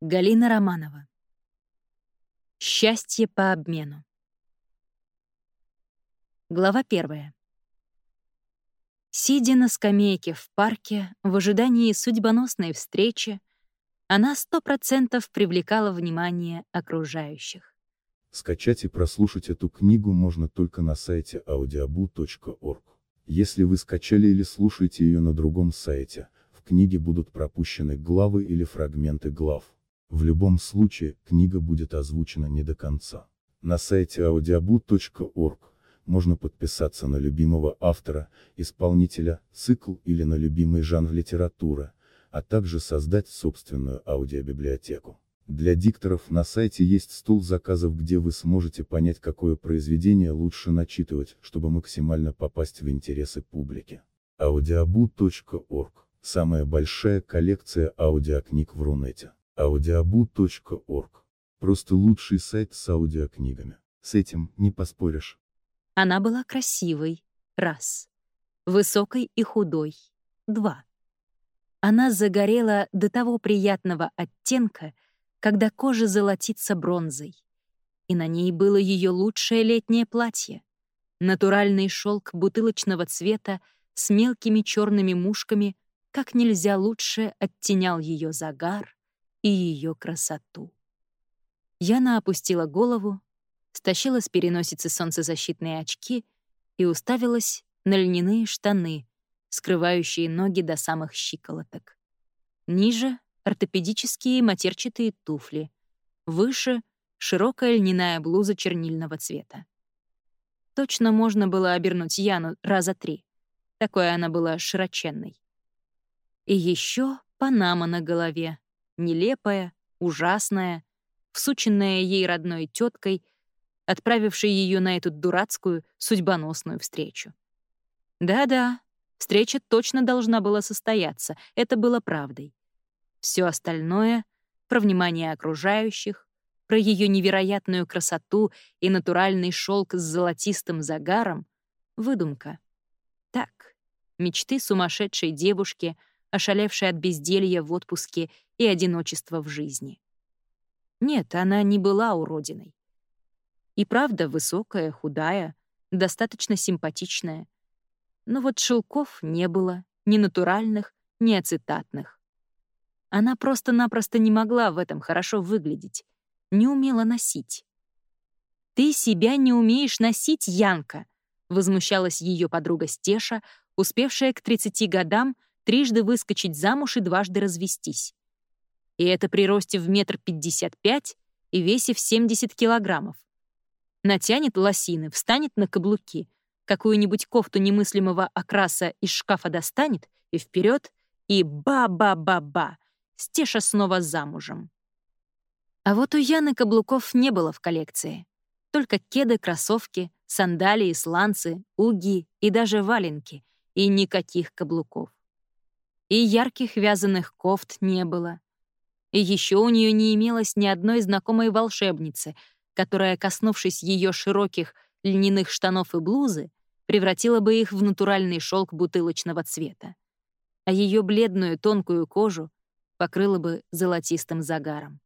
Галина Романова. Счастье по обмену. Глава первая. Сидя на скамейке в парке в ожидании судьбоносной встречи, она сто процентов привлекала внимание окружающих. Скачать и прослушать эту книгу можно только на сайте audiobu.org. Если вы скачали или слушаете ее на другом сайте, в книге будут пропущены главы или фрагменты глав. В любом случае, книга будет озвучена не до конца. На сайте audiobu.org можно подписаться на любимого автора, исполнителя, цикл или на любимый жанр литературы, а также создать собственную аудиобиблиотеку. Для дикторов на сайте есть стол заказов, где вы сможете понять, какое произведение лучше начитывать, чтобы максимально попасть в интересы публики. audiobu.org – самая большая коллекция аудиокниг в Рунете audiobu.org. Просто лучший сайт с аудиокнигами. С этим не поспоришь. Она была красивой. Раз. Высокой и худой. Два. Она загорела до того приятного оттенка, когда кожа золотится бронзой. И на ней было ее лучшее летнее платье. Натуральный шелк бутылочного цвета с мелкими черными мушками как нельзя лучше оттенял ее загар, и ее красоту. Яна опустила голову, стащила с переносицы солнцезащитные очки и уставилась на льняные штаны, скрывающие ноги до самых щиколоток. Ниже — ортопедические матерчатые туфли. Выше — широкая льняная блуза чернильного цвета. Точно можно было обернуть Яну раза три. Такой она была широченной. И еще панама на голове, нелепая, ужасная, всученная ей родной теткой, отправившей ее на эту дурацкую, судьбоносную встречу. Да-да, встреча точно должна была состояться, это было правдой. Все остальное — про внимание окружающих, про ее невероятную красоту и натуральный шелк с золотистым загаром — выдумка. Так, мечты сумасшедшей девушки — ошалевшей от безделья в отпуске и одиночества в жизни. Нет, она не была уродиной. И правда высокая, худая, достаточно симпатичная. Но вот шелков не было, ни натуральных, ни ацетатных. Она просто-напросто не могла в этом хорошо выглядеть, не умела носить. «Ты себя не умеешь носить, Янка!» — возмущалась ее подруга Стеша, успевшая к 30 годам трижды выскочить замуж и дважды развестись. И это при росте в метр пятьдесят пять и весе в 70 килограммов. Натянет лосины, встанет на каблуки, какую-нибудь кофту немыслимого окраса из шкафа достанет и вперед, и ба-ба-ба-ба, Стеша снова замужем. А вот у Яны каблуков не было в коллекции. Только кеды, кроссовки, сандалии, сланцы, уги и даже валенки, и никаких каблуков. И ярких вязаных кофт не было. И еще у нее не имелось ни одной знакомой волшебницы, которая, коснувшись ее широких льняных штанов и блузы, превратила бы их в натуральный шелк бутылочного цвета. А ее бледную тонкую кожу покрыла бы золотистым загаром.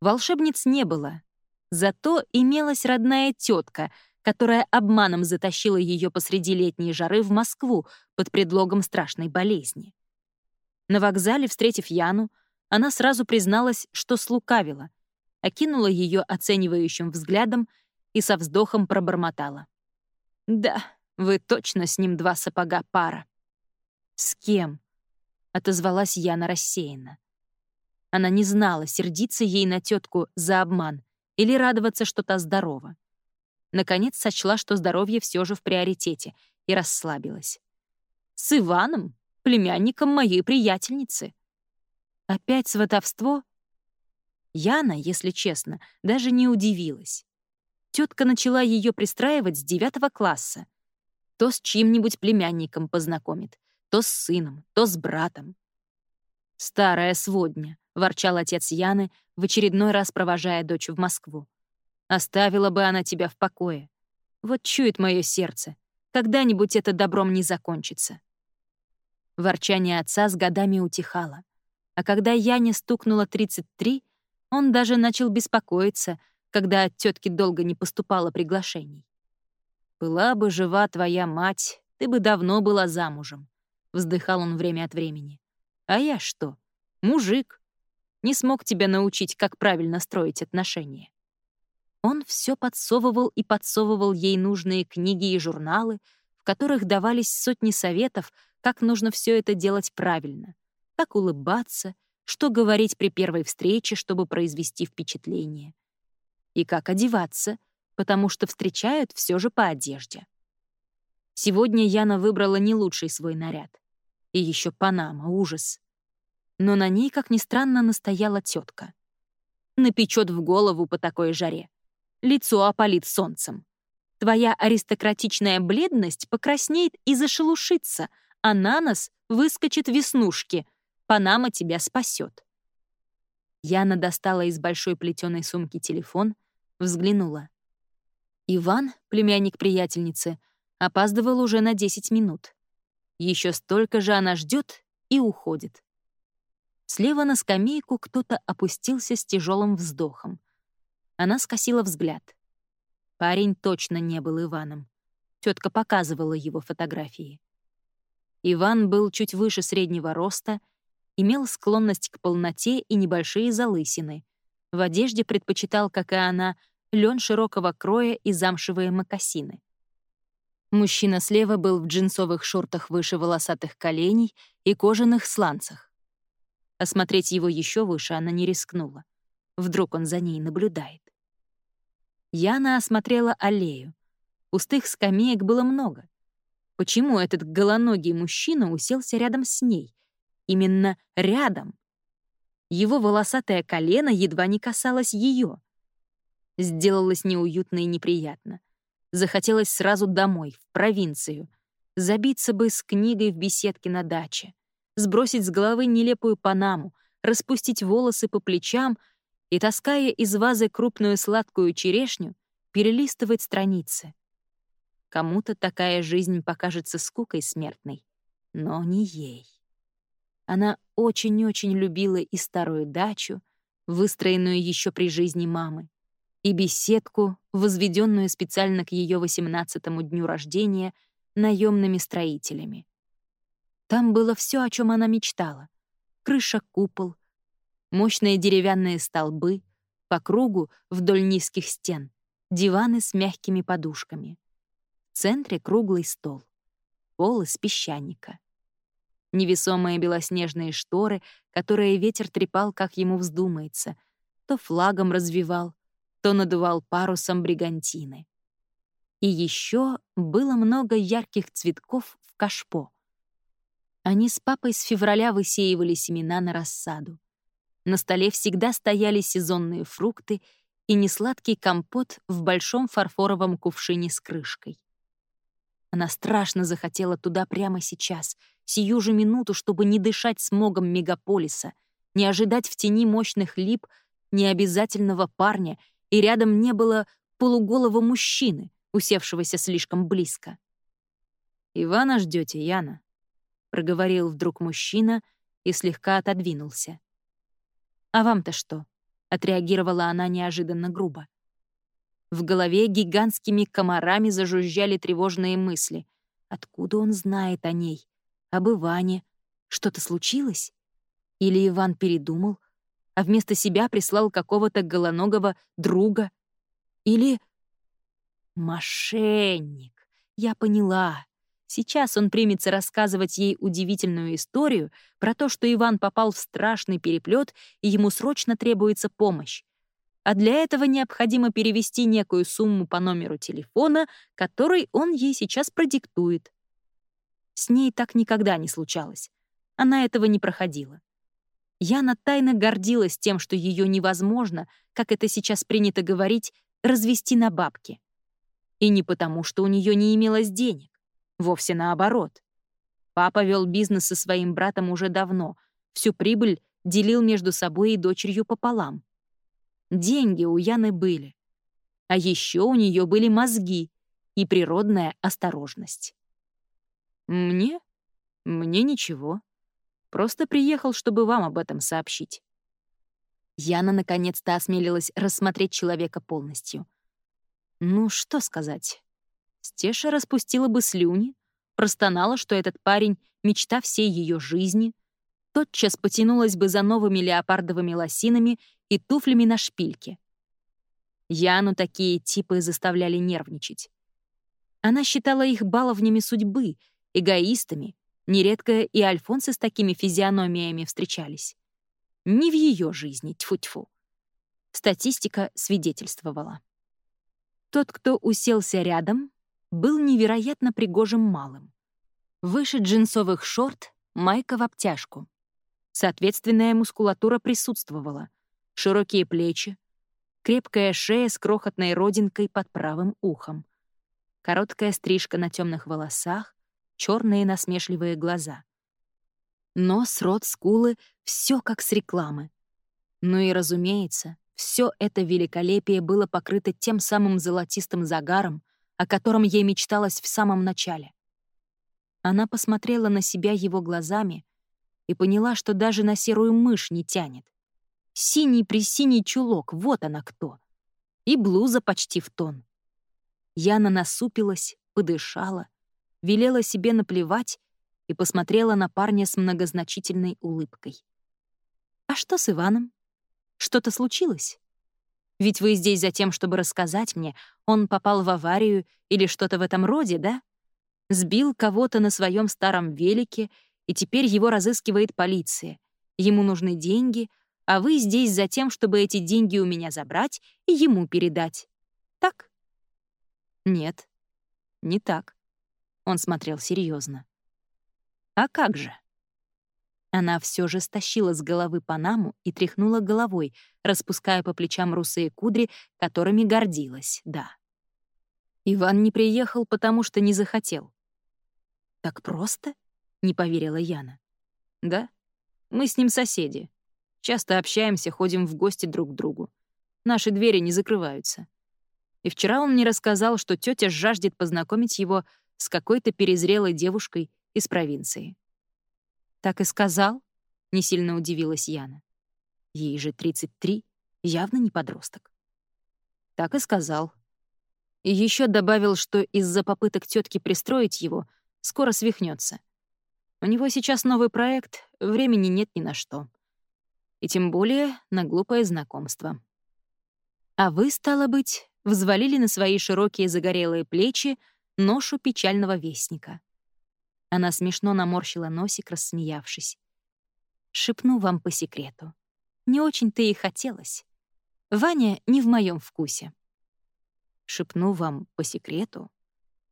Волшебниц не было, зато имелась родная тетка, которая обманом затащила ее посреди летней жары в Москву под предлогом страшной болезни. На вокзале, встретив Яну, она сразу призналась, что слукавила, окинула ее оценивающим взглядом и со вздохом пробормотала. «Да, вы точно с ним два сапога пара». «С кем?» — отозвалась Яна рассеянно. Она не знала, сердиться ей на тетку за обман или радоваться, что та здорова. Наконец сочла, что здоровье все же в приоритете, и расслабилась. «С Иваном? Племянником моей приятельницы». Опять сватовство? Яна, если честно, даже не удивилась. Тетка начала ее пристраивать с девятого класса. То с чьим-нибудь племянником познакомит, то с сыном, то с братом. «Старая сводня», — ворчал отец Яны, в очередной раз провожая дочь в Москву. «Оставила бы она тебя в покое. Вот чует мое сердце. Когда-нибудь это добром не закончится». Ворчание отца с годами утихало. А когда Яне стукнуло 33, он даже начал беспокоиться, когда от тетки долго не поступало приглашений. «Была бы жива твоя мать, ты бы давно была замужем», — вздыхал он время от времени. «А я что? Мужик. Не смог тебя научить, как правильно строить отношения». Он все подсовывал и подсовывал ей нужные книги и журналы, в которых давались сотни советов, как нужно все это делать правильно, как улыбаться, что говорить при первой встрече, чтобы произвести впечатление, и как одеваться, потому что встречают все же по одежде. Сегодня Яна выбрала не лучший свой наряд. И еще Панама, ужас. Но на ней, как ни странно, настояла тетка. Напечет в голову по такой жаре. Лицо опалит солнцем. Твоя аристократичная бледность покраснеет и зашелушится, а на нос выскочит веснушки. Панама тебя спасет. Яна достала из большой плетеной сумки телефон, взглянула. Иван, племянник приятельницы, опаздывал уже на 10 минут. Еще столько же она ждет и уходит. Слева на скамейку кто-то опустился с тяжелым вздохом. Она скосила взгляд. Парень точно не был Иваном. Тетка показывала его фотографии. Иван был чуть выше среднего роста, имел склонность к полноте и небольшие залысины. В одежде предпочитал, как и она, лен широкого кроя и замшевые мокасины. Мужчина слева был в джинсовых шортах выше волосатых коленей и кожаных сланцах. Осмотреть его еще выше она не рискнула. Вдруг он за ней наблюдает. Яна осмотрела аллею. Пустых скамеек было много. Почему этот голоногий мужчина уселся рядом с ней? Именно рядом. Его волосатое колено едва не касалось ее. Сделалось неуютно и неприятно. Захотелось сразу домой, в провинцию. Забиться бы с книгой в беседке на даче. Сбросить с головы нелепую панаму, распустить волосы по плечам и, таская из вазы крупную сладкую черешню, перелистывать страницы. Кому-то такая жизнь покажется скукой смертной, но не ей. Она очень-очень любила и старую дачу, выстроенную еще при жизни мамы, и беседку, возведенную специально к ее 18-му дню рождения наемными строителями. Там было все, о чем она мечтала. Крыша-купол, мощные деревянные столбы, по кругу вдоль низких стен, диваны с мягкими подушками. В центре круглый стол, пол из песчаника. Невесомые белоснежные шторы, которые ветер трепал, как ему вздумается, то флагом развивал, то надувал парусом бригантины. И еще было много ярких цветков в кашпо. Они с папой с февраля высеивали семена на рассаду. На столе всегда стояли сезонные фрукты и несладкий компот в большом фарфоровом кувшине с крышкой. Она страшно захотела туда прямо сейчас, сию же минуту, чтобы не дышать смогом мегаполиса, не ожидать в тени мощных лип необязательного парня и рядом не было полуголого мужчины, усевшегося слишком близко. «Ивана ждете, Яна», — проговорил вдруг мужчина и слегка отодвинулся. «А вам-то что?» — отреагировала она неожиданно грубо. В голове гигантскими комарами зажужжали тревожные мысли. Откуда он знает о ней? Об Иване? Что-то случилось? Или Иван передумал, а вместо себя прислал какого-то голоногого друга. Или... Мошенник. Я поняла. Сейчас он примется рассказывать ей удивительную историю про то, что Иван попал в страшный переплет и ему срочно требуется помощь. А для этого необходимо перевести некую сумму по номеру телефона, который он ей сейчас продиктует. С ней так никогда не случалось. Она этого не проходила. Яна тайно гордилась тем, что ее невозможно, как это сейчас принято говорить, развести на бабки. И не потому, что у нее не имелось денег. Вовсе наоборот. Папа вел бизнес со своим братом уже давно, всю прибыль делил между собой и дочерью пополам. Деньги у Яны были. А еще у нее были мозги и природная осторожность. «Мне? Мне ничего», Просто приехал, чтобы вам об этом сообщить». Яна наконец-то осмелилась рассмотреть человека полностью. Ну, что сказать. Стеша распустила бы слюни, простонала, что этот парень — мечта всей ее жизни, тотчас потянулась бы за новыми леопардовыми лосинами и туфлями на шпильке. Яну такие типы заставляли нервничать. Она считала их баловнями судьбы, эгоистами, нередко и альфонсы с такими физиономиями встречались. Не в ее жизни, тьфу-тьфу. Статистика свидетельствовала. Тот, кто уселся рядом, был невероятно пригожим малым. Выше джинсовых шорт, майка в обтяжку. Соответственная мускулатура присутствовала. Широкие плечи, крепкая шея с крохотной родинкой под правым ухом, короткая стрижка на темных волосах, черные насмешливые глаза. Нос, рот, скулы — все как с рекламы. Ну и, разумеется, все это великолепие было покрыто тем самым золотистым загаром, о котором ей мечталось в самом начале. Она посмотрела на себя его глазами и поняла, что даже на серую мышь не тянет. Синий-присиний чулок, вот она кто. И блуза почти в тон. Яна насупилась, подышала, велела себе наплевать и посмотрела на парня с многозначительной улыбкой. «А что с Иваном? Что-то случилось? Ведь вы здесь за тем, чтобы рассказать мне, он попал в аварию или что-то в этом роде, да? Сбил кого-то на своем старом велике, и теперь его разыскивает полиция. Ему нужны деньги — а вы здесь за тем, чтобы эти деньги у меня забрать и ему передать. Так? Нет, не так. Он смотрел серьезно. А как же? Она все же стащила с головы панаму и тряхнула головой, распуская по плечам русые кудри, которыми гордилась, да. Иван не приехал, потому что не захотел. «Так просто?» — не поверила Яна. «Да, мы с ним соседи. Часто общаемся, ходим в гости друг к другу. Наши двери не закрываются. И вчера он мне рассказал, что тетя жаждет познакомить его с какой-то перезрелой девушкой из провинции. «Так и сказал?» — не сильно удивилась Яна. Ей же 33, явно не подросток. Так и сказал. И еще добавил, что из-за попыток тетки пристроить его скоро свихнется. У него сейчас новый проект, времени нет ни на что и тем более на глупое знакомство. А вы, стало быть, взвалили на свои широкие загорелые плечи ношу печального вестника. Она смешно наморщила носик, рассмеявшись. Шепну вам по секрету. Не очень-то и хотелось. Ваня не в моем вкусе. Шепну вам по секрету.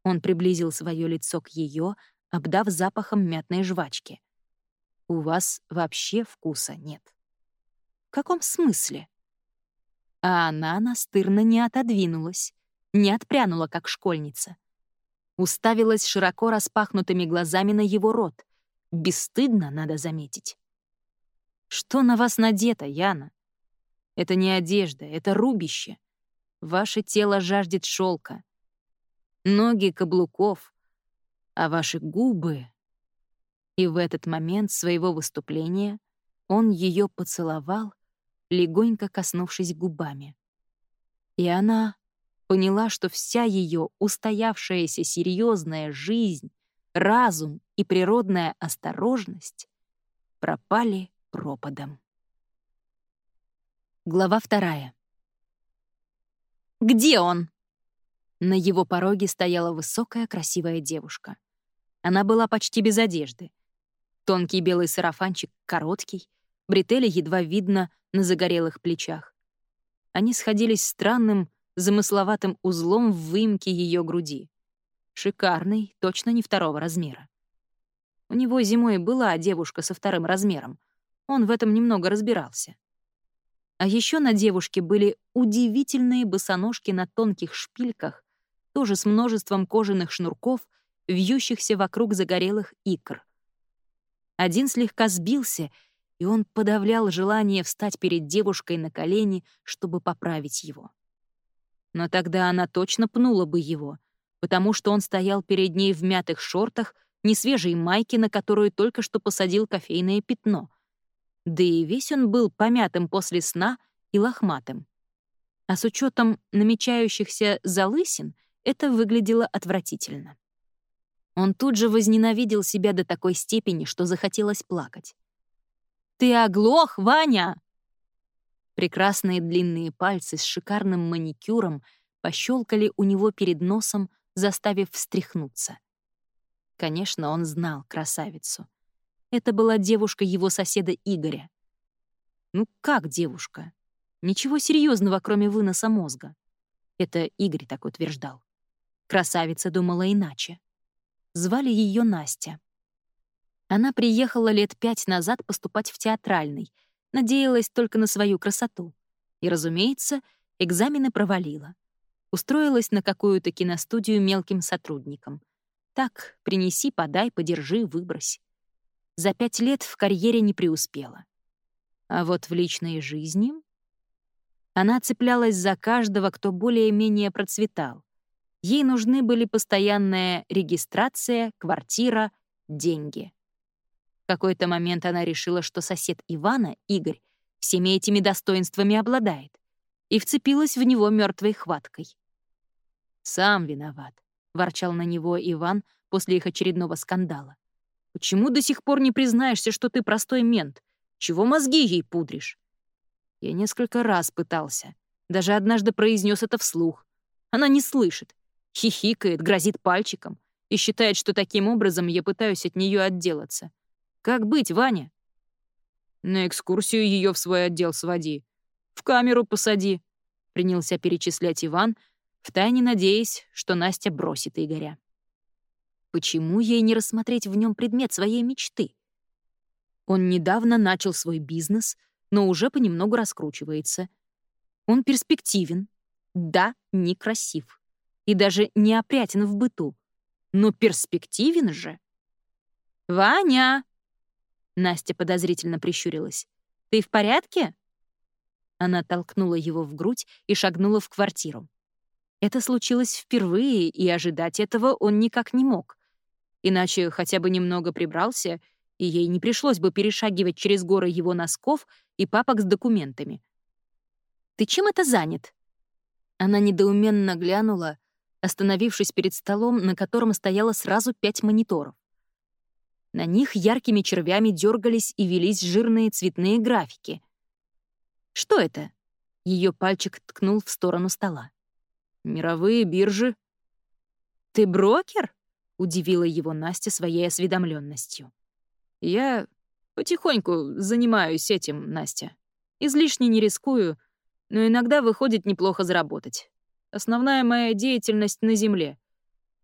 Он приблизил свое лицо к ее, обдав запахом мятной жвачки. У вас вообще вкуса нет каком смысле? А она настырно не отодвинулась, не отпрянула, как школьница. Уставилась широко распахнутыми глазами на его рот. Бесстыдно, надо заметить. «Что на вас надето, Яна? Это не одежда, это рубище. Ваше тело жаждет шелка, ноги каблуков, а ваши губы...» И в этот момент своего выступления он ее поцеловал, легонько коснувшись губами. И она поняла, что вся ее устоявшаяся серьезная жизнь, разум и природная осторожность пропали пропадом. Глава вторая. «Где он?» На его пороге стояла высокая красивая девушка. Она была почти без одежды. Тонкий белый сарафанчик короткий, бретели едва видно на загорелых плечах. Они сходились странным, замысловатым узлом в выемке ее груди. Шикарный, точно не второго размера. У него зимой была девушка со вторым размером. Он в этом немного разбирался. А еще на девушке были удивительные босоножки на тонких шпильках, тоже с множеством кожаных шнурков, вьющихся вокруг загорелых икр. Один слегка сбился — и он подавлял желание встать перед девушкой на колени, чтобы поправить его. Но тогда она точно пнула бы его, потому что он стоял перед ней в мятых шортах ни свежей майки, на которую только что посадил кофейное пятно. Да и весь он был помятым после сна и лохматым. А с учетом намечающихся залысин это выглядело отвратительно. Он тут же возненавидел себя до такой степени, что захотелось плакать. «Ты оглох, Ваня!» Прекрасные длинные пальцы с шикарным маникюром пощелкали у него перед носом, заставив встряхнуться. Конечно, он знал красавицу. Это была девушка его соседа Игоря. Ну как девушка? Ничего серьезного, кроме выноса мозга. Это Игорь так утверждал. Красавица думала иначе. Звали ее Настя. Она приехала лет пять назад поступать в театральный, надеялась только на свою красоту. И, разумеется, экзамены провалила. Устроилась на какую-то киностудию мелким сотрудником. Так, принеси, подай, подержи, выбрось. За пять лет в карьере не преуспела. А вот в личной жизни... Она цеплялась за каждого, кто более-менее процветал. Ей нужны были постоянная регистрация, квартира, деньги. В какой-то момент она решила, что сосед Ивана, Игорь, всеми этими достоинствами обладает, и вцепилась в него мертвой хваткой. «Сам виноват», — ворчал на него Иван после их очередного скандала. «Почему до сих пор не признаешься, что ты простой мент? Чего мозги ей пудришь?» Я несколько раз пытался. Даже однажды произнес это вслух. Она не слышит. Хихикает, грозит пальчиком и считает, что таким образом я пытаюсь от нее отделаться. Как быть, Ваня? На экскурсию ее в свой отдел своди. В камеру посади. Принялся перечислять Иван, втайне надеясь, что Настя бросит Игоря. Почему ей не рассмотреть в нем предмет своей мечты? Он недавно начал свой бизнес, но уже понемногу раскручивается. Он перспективен, да, некрасив и даже не опрятен в быту, но перспективен же. «Ваня!» Настя подозрительно прищурилась. «Ты в порядке?» Она толкнула его в грудь и шагнула в квартиру. Это случилось впервые, и ожидать этого он никак не мог. Иначе хотя бы немного прибрался, и ей не пришлось бы перешагивать через горы его носков и папок с документами. «Ты чем это занят?» Она недоуменно глянула, остановившись перед столом, на котором стояло сразу пять мониторов. На них яркими червями дергались и велись жирные цветные графики. «Что это?» — ее пальчик ткнул в сторону стола. «Мировые биржи». «Ты брокер?» — удивила его Настя своей осведомленностью. «Я потихоньку занимаюсь этим, Настя. Излишне не рискую, но иногда выходит неплохо заработать. Основная моя деятельность на земле.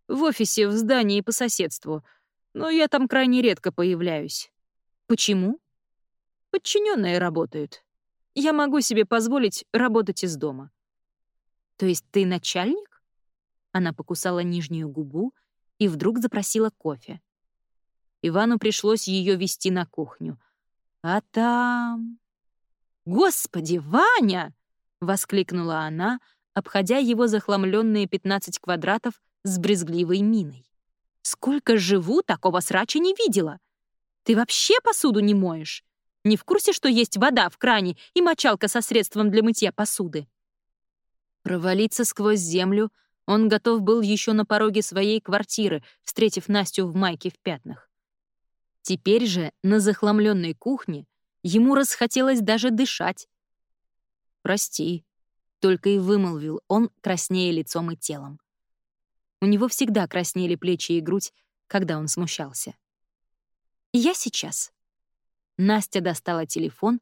В офисе, в здании по соседству — но я там крайне редко появляюсь. Почему? Подчиненные работают. Я могу себе позволить работать из дома. То есть ты начальник? Она покусала нижнюю губу и вдруг запросила кофе. Ивану пришлось ее вести на кухню. А там... «Господи, Ваня!» — воскликнула она, обходя его захламленные 15 квадратов с брезгливой миной. Сколько живу, такого срача не видела. Ты вообще посуду не моешь? Не в курсе, что есть вода в кране и мочалка со средством для мытья посуды? Провалиться сквозь землю он готов был еще на пороге своей квартиры, встретив Настю в майке в пятнах. Теперь же на захламленной кухне ему расхотелось даже дышать. «Прости», — только и вымолвил он, краснея лицом и телом. У него всегда краснели плечи и грудь, когда он смущался. «Я сейчас». Настя достала телефон,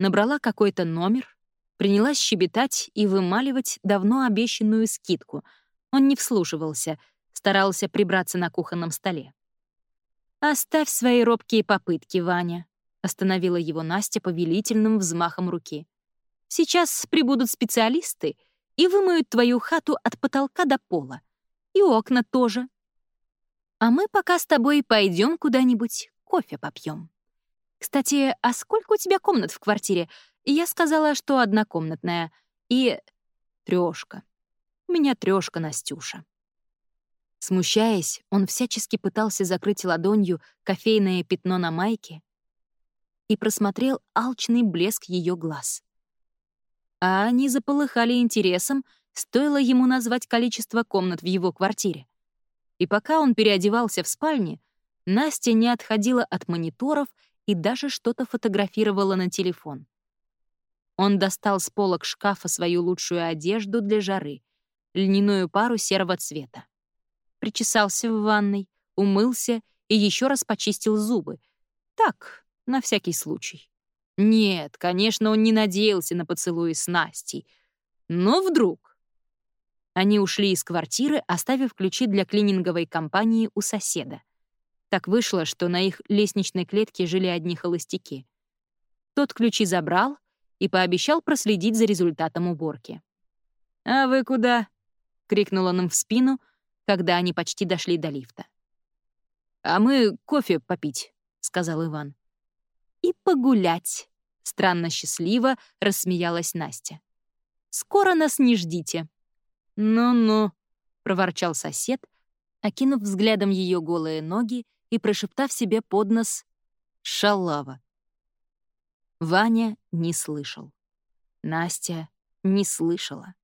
набрала какой-то номер, принялась щебетать и вымаливать давно обещанную скидку. Он не вслушивался, старался прибраться на кухонном столе. «Оставь свои робкие попытки, Ваня», — остановила его Настя повелительным взмахом руки. «Сейчас прибудут специалисты и вымоют твою хату от потолка до пола и окна тоже. А мы пока с тобой пойдем куда-нибудь кофе попьем. Кстати, а сколько у тебя комнат в квартире? Я сказала, что однокомнатная. И трёшка. У меня трёшка, Настюша. Смущаясь, он всячески пытался закрыть ладонью кофейное пятно на майке и просмотрел алчный блеск ее глаз. А они заполыхали интересом, стоило ему назвать количество комнат в его квартире. И пока он переодевался в спальне, Настя не отходила от мониторов и даже что-то фотографировала на телефон. Он достал с полок шкафа свою лучшую одежду для жары, льняную пару серого цвета. Причесался в ванной, умылся и еще раз почистил зубы. Так, на всякий случай. Нет, конечно, он не надеялся на поцелуи с Настей. Но вдруг... Они ушли из квартиры, оставив ключи для клининговой компании у соседа. Так вышло, что на их лестничной клетке жили одни холостяки. Тот ключи забрал и пообещал проследить за результатом уборки. «А вы куда?» — крикнул он им в спину, когда они почти дошли до лифта. «А мы кофе попить», — сказал Иван. «И погулять», — странно счастливо рассмеялась Настя. «Скоро нас не ждите». «Ну-ну», — проворчал сосед, окинув взглядом ее голые ноги и прошептав себе под нос «Шалава». Ваня не слышал. Настя не слышала.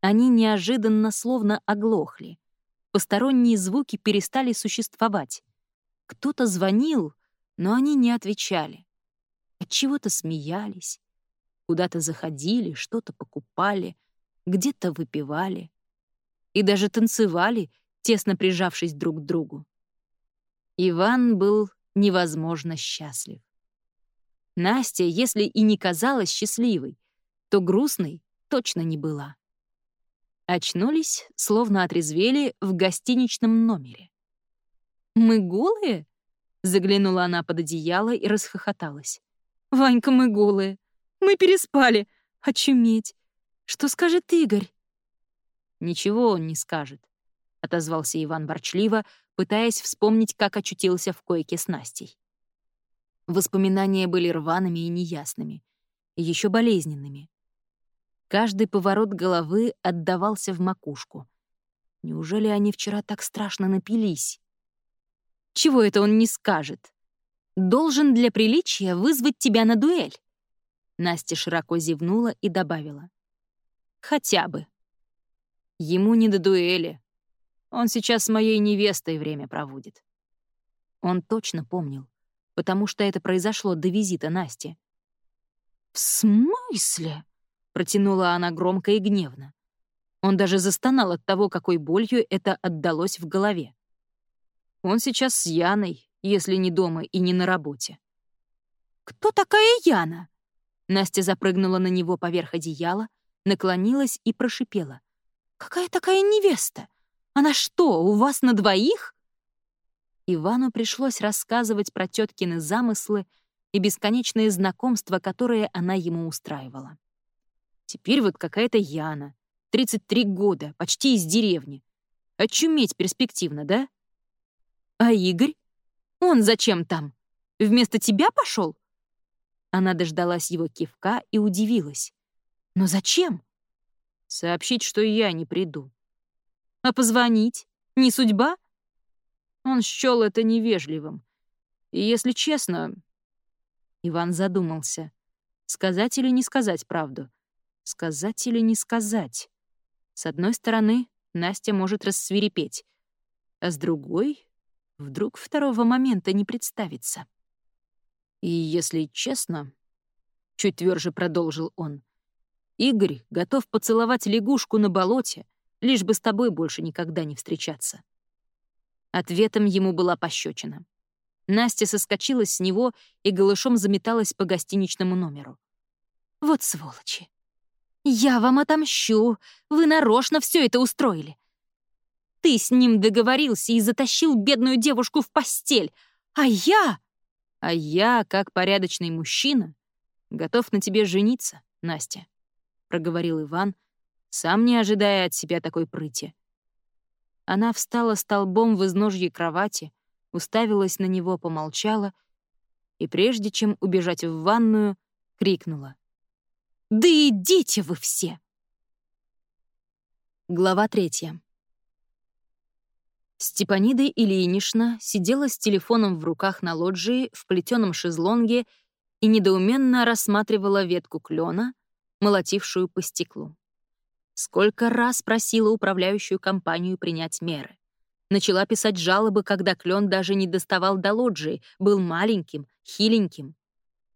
Они неожиданно словно оглохли. Посторонние звуки перестали существовать. Кто-то звонил, но они не отвечали. От чего-то смеялись, куда-то заходили, что-то покупали, где-то выпивали и даже танцевали, тесно прижавшись друг к другу. Иван был невозможно счастлив. Настя, если и не казалась счастливой, то грустной точно не была. Очнулись, словно отрезвели в гостиничном номере. «Мы голые?» — заглянула она под одеяло и расхохоталась. «Ванька, мы голые. Мы переспали. Очуметь. Что скажет Игорь?» «Ничего он не скажет», — отозвался Иван ворчливо, пытаясь вспомнить, как очутился в койке с Настей. Воспоминания были рваными и неясными, еще болезненными. Каждый поворот головы отдавался в макушку. Неужели они вчера так страшно напились? Чего это он не скажет? Должен для приличия вызвать тебя на дуэль. Настя широко зевнула и добавила. Хотя бы. Ему не до дуэли, он сейчас с моей невестой время проводит. Он точно помнил, потому что это произошло до визита Насти. «В смысле?» — протянула она громко и гневно. Он даже застонал от того, какой болью это отдалось в голове. Он сейчас с Яной, если не дома и не на работе. «Кто такая Яна?» Настя запрыгнула на него поверх одеяла, наклонилась и прошипела. «Какая такая невеста? Она что, у вас на двоих?» Ивану пришлось рассказывать про теткины замыслы и бесконечные знакомства, которые она ему устраивала. Теперь вот какая-то Яна, 33 года, почти из деревни. Очуметь перспективно, да? А Игорь? Он зачем там? Вместо тебя пошел? Она дождалась его кивка и удивилась. Но зачем? Сообщить, что я не приду. А позвонить? Не судьба? Он счел это невежливым. И, если честно... Иван задумался. Сказать или не сказать правду? Сказать или не сказать? С одной стороны, Настя может рассвирепеть, а с другой — вдруг второго момента не представится. И, если честно, — чуть тверже продолжил он, Игорь готов поцеловать лягушку на болоте, лишь бы с тобой больше никогда не встречаться. Ответом ему была пощечина. Настя соскочила с него и голышом заметалась по гостиничному номеру. «Вот сволочи! Я вам отомщу! Вы нарочно все это устроили! Ты с ним договорился и затащил бедную девушку в постель, а я...» «А я, как порядочный мужчина, готов на тебе жениться, Настя», — проговорил Иван, — сам не ожидая от себя такой прыти. Она встала столбом в изножье кровати, уставилась на него, помолчала и, прежде чем убежать в ванную, крикнула. «Да идите вы все!» Глава третья. Степанида Ильинична сидела с телефоном в руках на лоджии в плетеном шезлонге и недоуменно рассматривала ветку клена, молотившую по стеклу. Сколько раз просила управляющую компанию принять меры. Начала писать жалобы, когда клен даже не доставал до лоджии, был маленьким, хиленьким.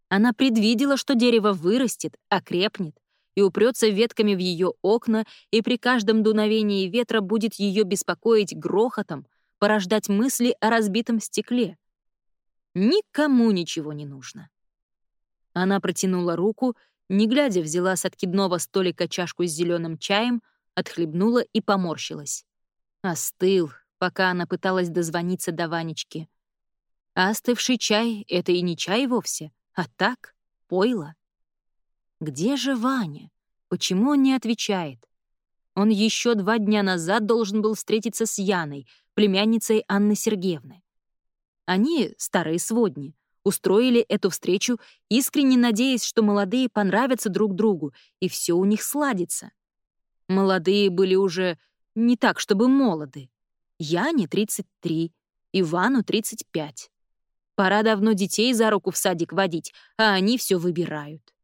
Она предвидела, что дерево вырастет, окрепнет и упрется ветками в ее окна, и при каждом дуновении ветра будет ее беспокоить грохотом, порождать мысли о разбитом стекле. Никому ничего не нужно. Она протянула руку, не глядя взяла с откидного столика чашку с зеленым чаем, отхлебнула и поморщилась. Остыл, пока она пыталась дозвониться до Ванечки. А остывший чай — это и не чай вовсе, а так, пойло. Где же Ваня? Почему он не отвечает? Он еще два дня назад должен был встретиться с Яной, племянницей Анны Сергеевны. Они, старые сводни, устроили эту встречу, искренне надеясь, что молодые понравятся друг другу, и все у них сладится. Молодые были уже не так, чтобы молоды. Яне 33, Ивану 35. Пора давно детей за руку в садик водить, а они все выбирают.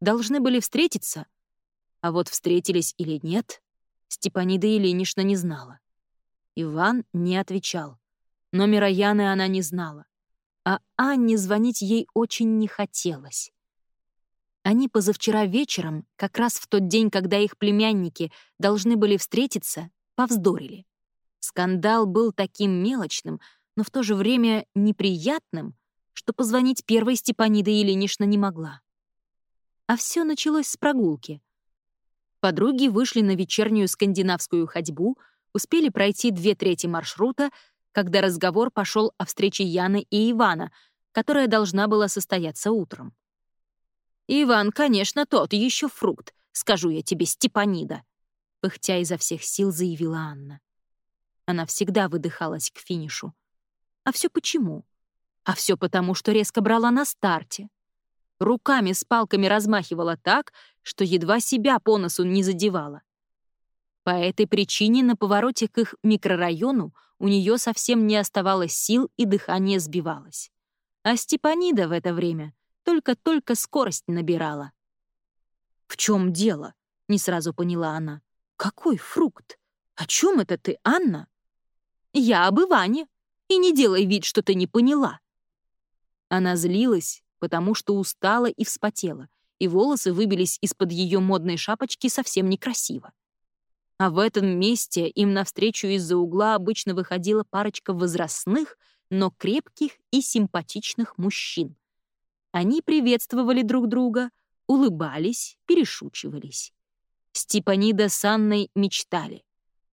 Должны были встретиться, а вот встретились или нет, Степанида Ильинична не знала. Иван не отвечал. Номера Яны она не знала. А Анне звонить ей очень не хотелось. Они позавчера вечером, как раз в тот день, когда их племянники должны были встретиться, повздорили. Скандал был таким мелочным — но в то же время неприятным, что позвонить первой Степанида Ильинична не могла. А все началось с прогулки. Подруги вышли на вечернюю скандинавскую ходьбу, успели пройти две трети маршрута, когда разговор пошел о встрече Яны и Ивана, которая должна была состояться утром. «Иван, конечно, тот еще фрукт, скажу я тебе, Степанида», пыхтя изо всех сил заявила Анна. Она всегда выдыхалась к финишу. А все почему? А все потому, что резко брала на старте. Руками с палками размахивала так, что едва себя по носу не задевала. По этой причине на повороте к их микрорайону у нее совсем не оставалось сил и дыхание сбивалось. А Степанида в это время только-только скорость набирала. «В чем дело?» — не сразу поняла она. «Какой фрукт? О чем это ты, Анна?» «Я об Иване», и не делай вид, что ты не поняла». Она злилась, потому что устала и вспотела, и волосы выбились из-под ее модной шапочки совсем некрасиво. А в этом месте им навстречу из-за угла обычно выходила парочка возрастных, но крепких и симпатичных мужчин. Они приветствовали друг друга, улыбались, перешучивались. Степанида с Анной мечтали.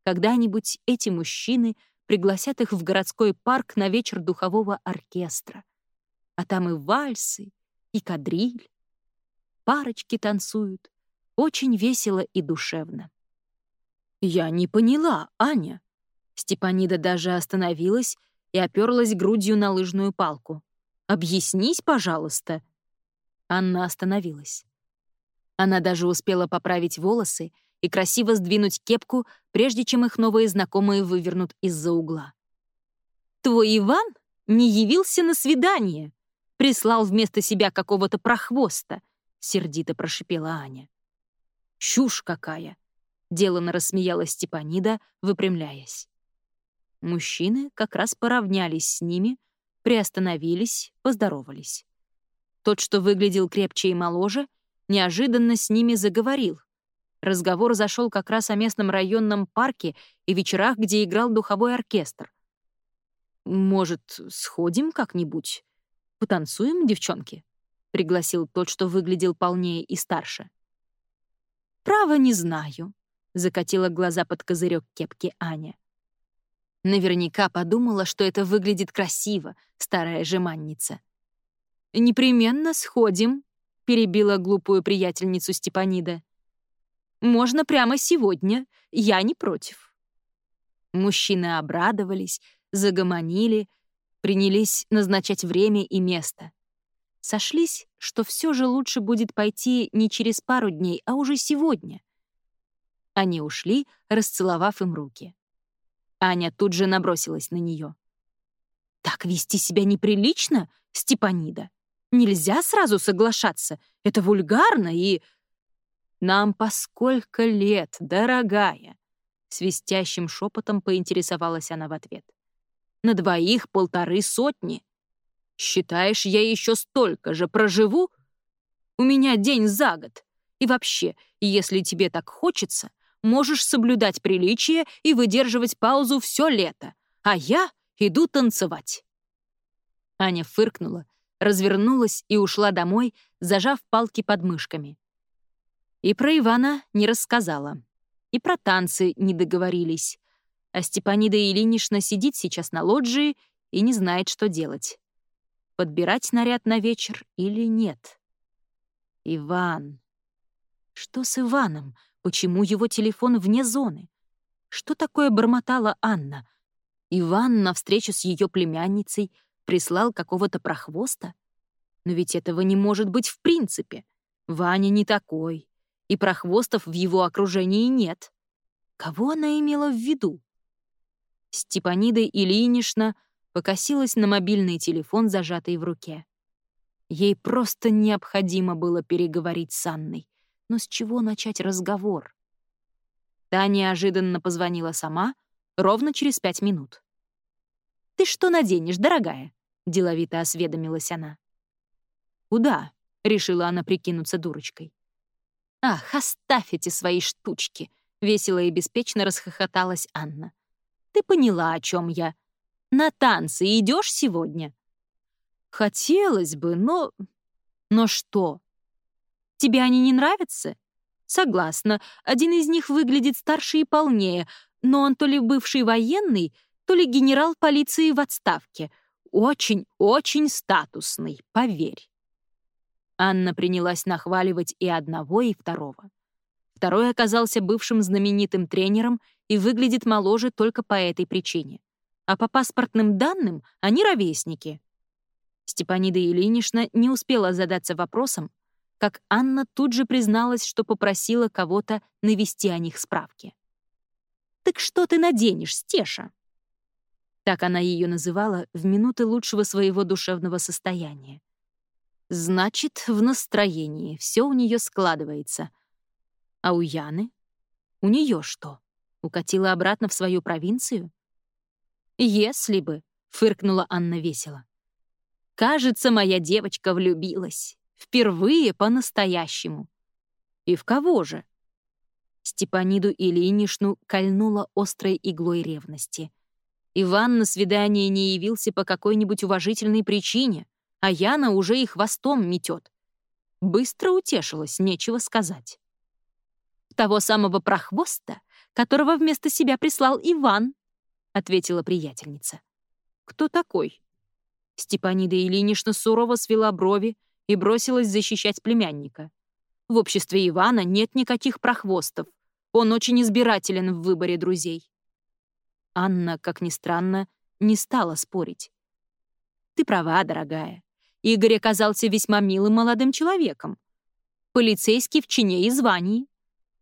Когда-нибудь эти мужчины пригласят их в городской парк на вечер духового оркестра. А там и вальсы, и кадриль. Парочки танцуют. Очень весело и душевно. «Я не поняла, Аня». Степанида даже остановилась и оперлась грудью на лыжную палку. «Объяснись, пожалуйста». Анна остановилась. Она даже успела поправить волосы и красиво сдвинуть кепку, прежде чем их новые знакомые вывернут из-за угла. «Твой Иван не явился на свидание, прислал вместо себя какого-то прохвоста», — сердито прошипела Аня. «Чушь какая!» — делано рассмеялась Степанида, выпрямляясь. Мужчины как раз поравнялись с ними, приостановились, поздоровались. Тот, что выглядел крепче и моложе, неожиданно с ними заговорил, Разговор зашел как раз о местном районном парке и вечерах, где играл духовой оркестр. «Может, сходим как-нибудь? Потанцуем, девчонки?» — пригласил тот, что выглядел полнее и старше. «Право не знаю», — закатила глаза под козырек кепки Аня. Наверняка подумала, что это выглядит красиво, старая жеманница. «Непременно сходим», — перебила глупую приятельницу Степанида. Можно прямо сегодня, я не против». Мужчины обрадовались, загомонили, принялись назначать время и место. Сошлись, что все же лучше будет пойти не через пару дней, а уже сегодня. Они ушли, расцеловав им руки. Аня тут же набросилась на нее. «Так вести себя неприлично, Степанида. Нельзя сразу соглашаться. Это вульгарно и...» «Нам по сколько лет, дорогая?» Свистящим шепотом поинтересовалась она в ответ. «На двоих полторы сотни. Считаешь, я еще столько же проживу? У меня день за год. И вообще, если тебе так хочется, можешь соблюдать приличие и выдерживать паузу все лето, а я иду танцевать». Аня фыркнула, развернулась и ушла домой, зажав палки под мышками. И про Ивана не рассказала. И про танцы не договорились. А Степанида Ильинична сидит сейчас на лоджии и не знает, что делать. Подбирать наряд на вечер или нет? Иван. Что с Иваном? Почему его телефон вне зоны? Что такое бормотала Анна? Иван на встречу с ее племянницей прислал какого-то прохвоста? Но ведь этого не может быть в принципе. Ваня не такой. И прохвостов в его окружении нет. Кого она имела в виду? Степанида Ильинична покосилась на мобильный телефон, зажатый в руке. Ей просто необходимо было переговорить с Анной но с чего начать разговор? Та неожиданно позвонила сама, ровно через пять минут. «Ты что наденешь, дорогая?» — деловито осведомилась она. «Куда?» — решила она прикинуться дурочкой. «Ах, оставь эти свои штучки!» — весело и беспечно расхохоталась Анна. «Ты поняла, о чем я. На танцы идешь сегодня?» «Хотелось бы, но...» «Но что?» Тебе они не нравятся? Согласна, один из них выглядит старше и полнее, но он то ли бывший военный, то ли генерал полиции в отставке. Очень-очень статусный, поверь. Анна принялась нахваливать и одного, и второго. Второй оказался бывшим знаменитым тренером и выглядит моложе только по этой причине. А по паспортным данным они ровесники. Степанида Ильинична не успела задаться вопросом, как Анна тут же призналась, что попросила кого-то навести о них справки. «Так что ты наденешь, Стеша?» Так она ее называла в минуты лучшего своего душевного состояния. Значит, в настроении все у нее складывается. А у Яны? У нее что? Укатила обратно в свою провинцию? Если бы, фыркнула Анна весело. Кажется, моя девочка влюбилась. Впервые по-настоящему. И в кого же? Степаниду Ильинишну кольнула острой иглой ревности. Иван на свидание не явился по какой-нибудь уважительной причине, а Яна уже и хвостом метет. Быстро утешилась, нечего сказать. «Того самого прохвоста, которого вместо себя прислал Иван», — ответила приятельница. «Кто такой?» Степанида Ильинична сурово свела брови, и бросилась защищать племянника. В обществе Ивана нет никаких прохвостов. Он очень избирателен в выборе друзей. Анна, как ни странно, не стала спорить. «Ты права, дорогая. Игорь оказался весьма милым молодым человеком. Полицейский в чине и звании.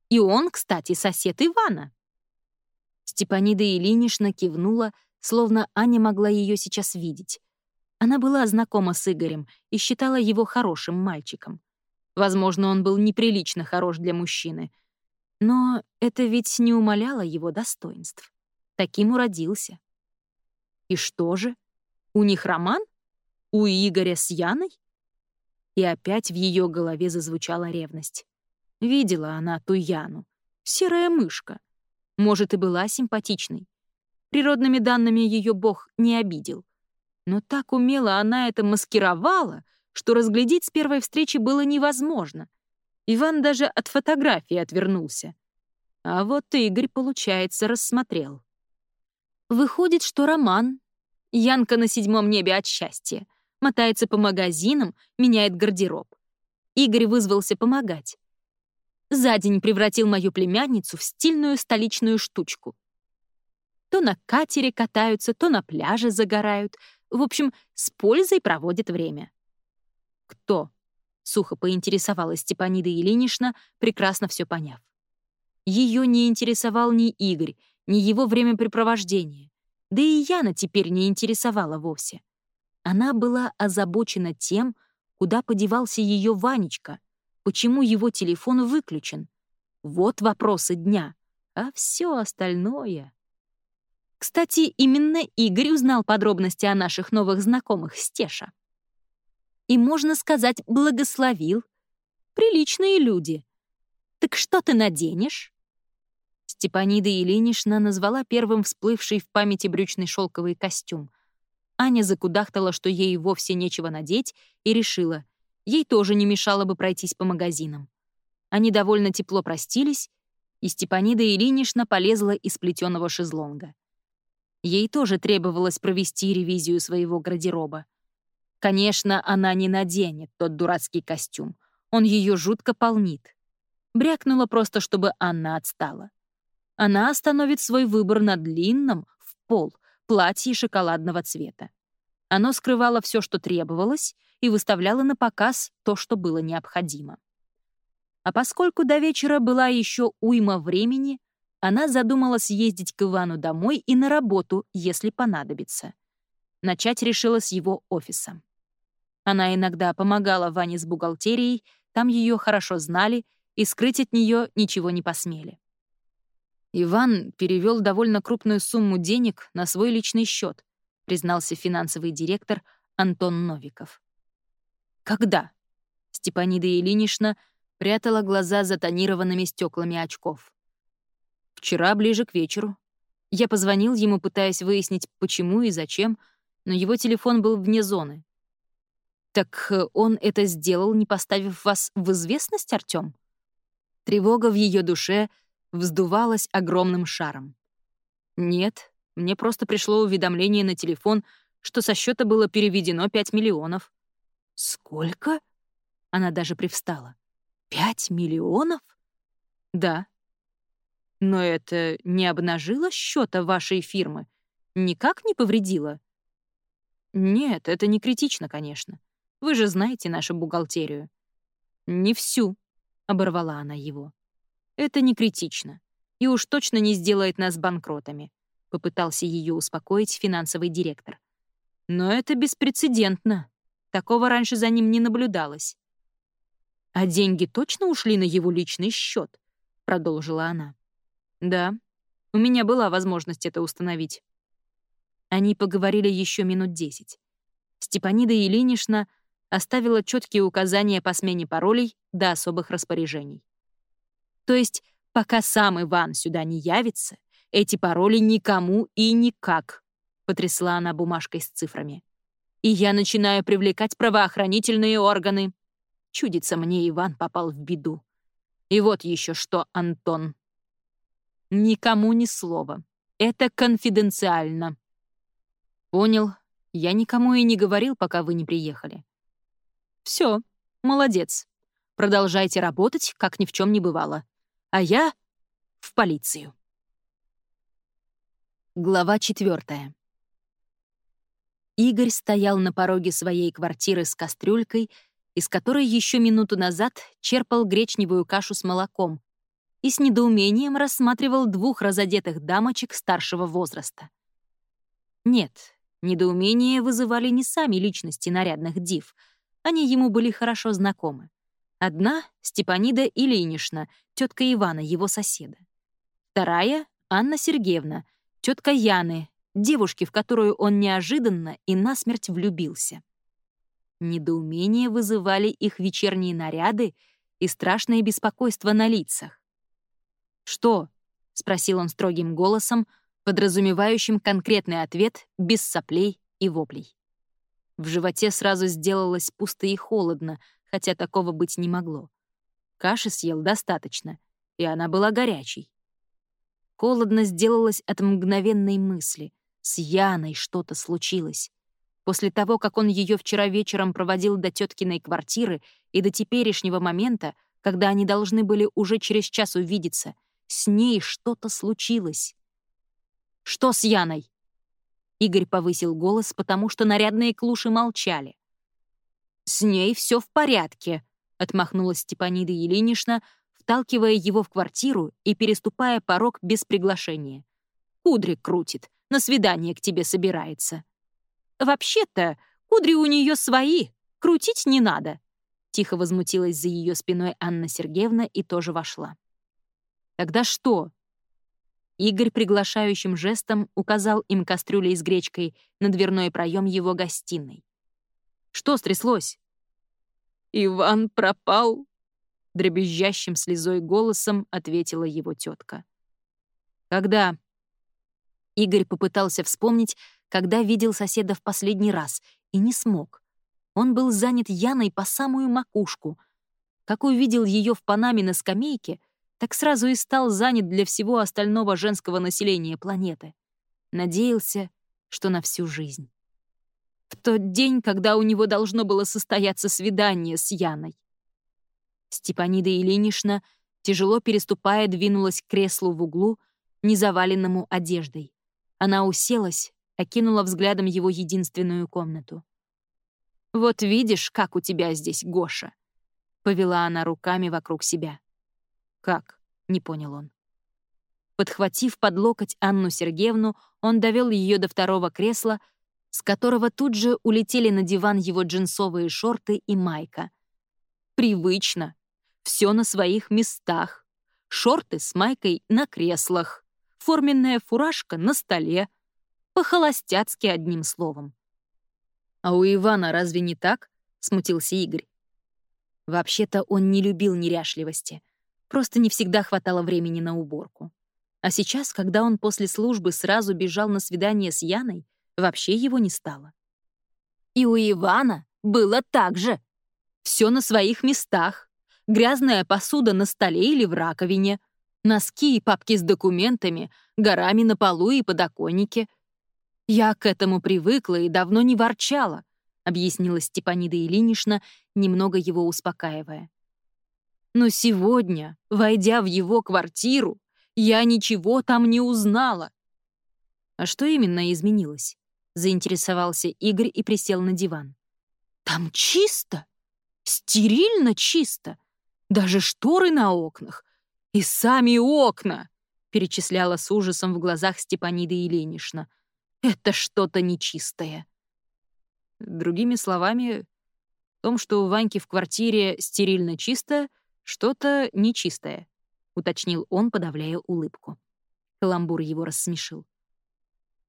И он, кстати, сосед Ивана». Степанида Ильинична кивнула, словно Аня могла ее сейчас видеть. Она была знакома с Игорем и считала его хорошим мальчиком. Возможно, он был неприлично хорош для мужчины. Но это ведь не умаляло его достоинств. Таким уродился. И что же? У них роман? У Игоря с Яной? И опять в ее голове зазвучала ревность. Видела она ту Яну. Серая мышка. Может, и была симпатичной. Природными данными ее бог не обидел. Но так умело она это маскировала, что разглядеть с первой встречи было невозможно. Иван даже от фотографии отвернулся. А вот Игорь, получается, рассмотрел. Выходит, что роман. Янка на седьмом небе от счастья. Мотается по магазинам, меняет гардероб. Игорь вызвался помогать. За день превратил мою племянницу в стильную столичную штучку. То на катере катаются, то на пляже загорают, в общем, с пользой проводит время. «Кто?» — сухо поинтересовалась Степанида Ильинична, прекрасно все поняв. Ее не интересовал ни Игорь, ни его времяпрепровождение. Да и Яна теперь не интересовала вовсе. Она была озабочена тем, куда подевался ее Ванечка, почему его телефон выключен. Вот вопросы дня, а все остальное... Кстати, именно Игорь узнал подробности о наших новых знакомых Стеша. И, можно сказать, благословил. Приличные люди. Так что ты наденешь? Степанида Ильинична назвала первым всплывший в памяти брючный шелковый костюм. Аня закудахтала, что ей вовсе нечего надеть, и решила, ей тоже не мешало бы пройтись по магазинам. Они довольно тепло простились, и Степанида Ильинична полезла из плетеного шезлонга. Ей тоже требовалось провести ревизию своего гардероба. Конечно, она не наденет тот дурацкий костюм. Он ее жутко полнит. Брякнула просто, чтобы Анна отстала. Она остановит свой выбор на длинном, в пол, платье шоколадного цвета. Оно скрывало все, что требовалось, и выставляло на показ то, что было необходимо. А поскольку до вечера была еще уйма времени, она задумала съездить к Ивану домой и на работу, если понадобится. Начать решила с его офиса. Она иногда помогала Ване с бухгалтерией, там ее хорошо знали, и скрыть от нее ничего не посмели. Иван перевел довольно крупную сумму денег на свой личный счет, признался финансовый директор Антон Новиков. Когда? Степанида Ильинична прятала глаза за тонированными стеклами очков. Вчера ближе к вечеру. Я позвонил ему, пытаясь выяснить, почему и зачем, но его телефон был вне зоны. Так э, он это сделал, не поставив вас в известность, Артём? Тревога в ее душе — вздувалась огромным шаром. Нет, мне просто пришло уведомление на телефон, что со счета было переведено 5 миллионов. Сколько? Она даже привстала. Пять миллионов? Да. Но это не обнажило счета вашей фирмы? Никак не повредило? Нет, это не критично, конечно. Вы же знаете нашу бухгалтерию. Не всю, — оборвала она его. Это не критично. И уж точно не сделает нас банкротами, попытался ее успокоить финансовый директор. Но это беспрецедентно. Такого раньше за ним не наблюдалось. А деньги точно ушли на его личный счет, продолжила она. Да, у меня была возможность это установить. Они поговорили еще минут десять. Степанида Ильинична оставила четкие указания по смене паролей до особых распоряжений. То есть, пока сам Иван сюда не явится, эти пароли никому и никак, — потрясла она бумажкой с цифрами. И я начинаю привлекать правоохранительные органы. Чудится мне, Иван попал в беду. И вот еще что, Антон. Никому ни слова. Это конфиденциально. Понял. Я никому и не говорил, пока вы не приехали. Все, молодец. Продолжайте работать, как ни в чем не бывало а я — в полицию. Глава четвертая. Игорь стоял на пороге своей квартиры с кастрюлькой, из которой еще минуту назад черпал гречневую кашу с молоком и с недоумением рассматривал двух разодетых дамочек старшего возраста. Нет, недоумение вызывали не сами личности нарядных див, они ему были хорошо знакомы. Одна — Степанида Ильинична, тетка Ивана, его соседа. Вторая — Анна Сергеевна, тетка Яны, девушки, в которую он неожиданно и насмерть влюбился. Недоумение вызывали их вечерние наряды и страшное беспокойство на лицах. «Что?» — спросил он строгим голосом, подразумевающим конкретный ответ без соплей и воплей. В животе сразу сделалось пусто и холодно, хотя такого быть не могло. Каши съел достаточно, и она была горячей. Холодно сделалось от мгновенной мысли. С Яной что-то случилось. После того, как он ее вчера вечером проводил до теткиной квартиры и до теперешнего момента, когда они должны были уже через час увидеться, с ней что-то случилось. «Что с Яной?» Игорь повысил голос, потому что нарядные клуши молчали. «С ней все в порядке», — отмахнулась Степанида Елинишна, вталкивая его в квартиру и переступая порог без приглашения. кудри крутит, на свидание к тебе собирается. Вообще-то, кудри у нее свои, крутить не надо. Тихо возмутилась за ее спиной Анна Сергеевна и тоже вошла. Тогда что? Игорь приглашающим жестом указал им кастрюлей с гречкой на дверной проем его гостиной. Что стряслось? Иван пропал, дребезжащим слезой голосом ответила его тетка. Когда? Игорь попытался вспомнить, когда видел соседа в последний раз, и не смог. Он был занят Яной по самую макушку. Как увидел ее в Панаме на скамейке, так сразу и стал занят для всего остального женского населения планеты. Надеялся, что на всю жизнь. В тот день, когда у него должно было состояться свидание с Яной. Степанида Ильинична, тяжело переступая, двинулась к креслу в углу, не заваленному одеждой. Она уселась, окинула взглядом его единственную комнату. «Вот видишь, как у тебя здесь Гоша!» Повела она руками вокруг себя. «Как?» — не понял он. Подхватив под локоть Анну Сергеевну, он довел ее до второго кресла, с которого тут же улетели на диван его джинсовые шорты и майка. Привычно. Все на своих местах. Шорты с майкой на креслах. Форменная фуражка на столе. По-холостяцки одним словом. «А у Ивана разве не так?» — смутился Игорь. Вообще-то он не любил неряшливости — Просто не всегда хватало времени на уборку. А сейчас, когда он после службы сразу бежал на свидание с Яной, вообще его не стало. И у Ивана было так же. Все на своих местах. Грязная посуда на столе или в раковине. Носки и папки с документами, горами на полу и подоконнике. Я к этому привыкла и давно не ворчала, объяснила Степанида Ильинична, немного его успокаивая. Но сегодня, войдя в его квартиру, я ничего там не узнала. А что именно изменилось? Заинтересовался Игорь и присел на диван. Там чисто, стерильно чисто. Даже шторы на окнах. И сами окна, перечисляла с ужасом в глазах Степанида Еленишна. Это что-то нечистое. Другими словами, в том, что у Ваньки в квартире стерильно чисто — «Что-то нечистое», — уточнил он, подавляя улыбку. Каламбур его рассмешил.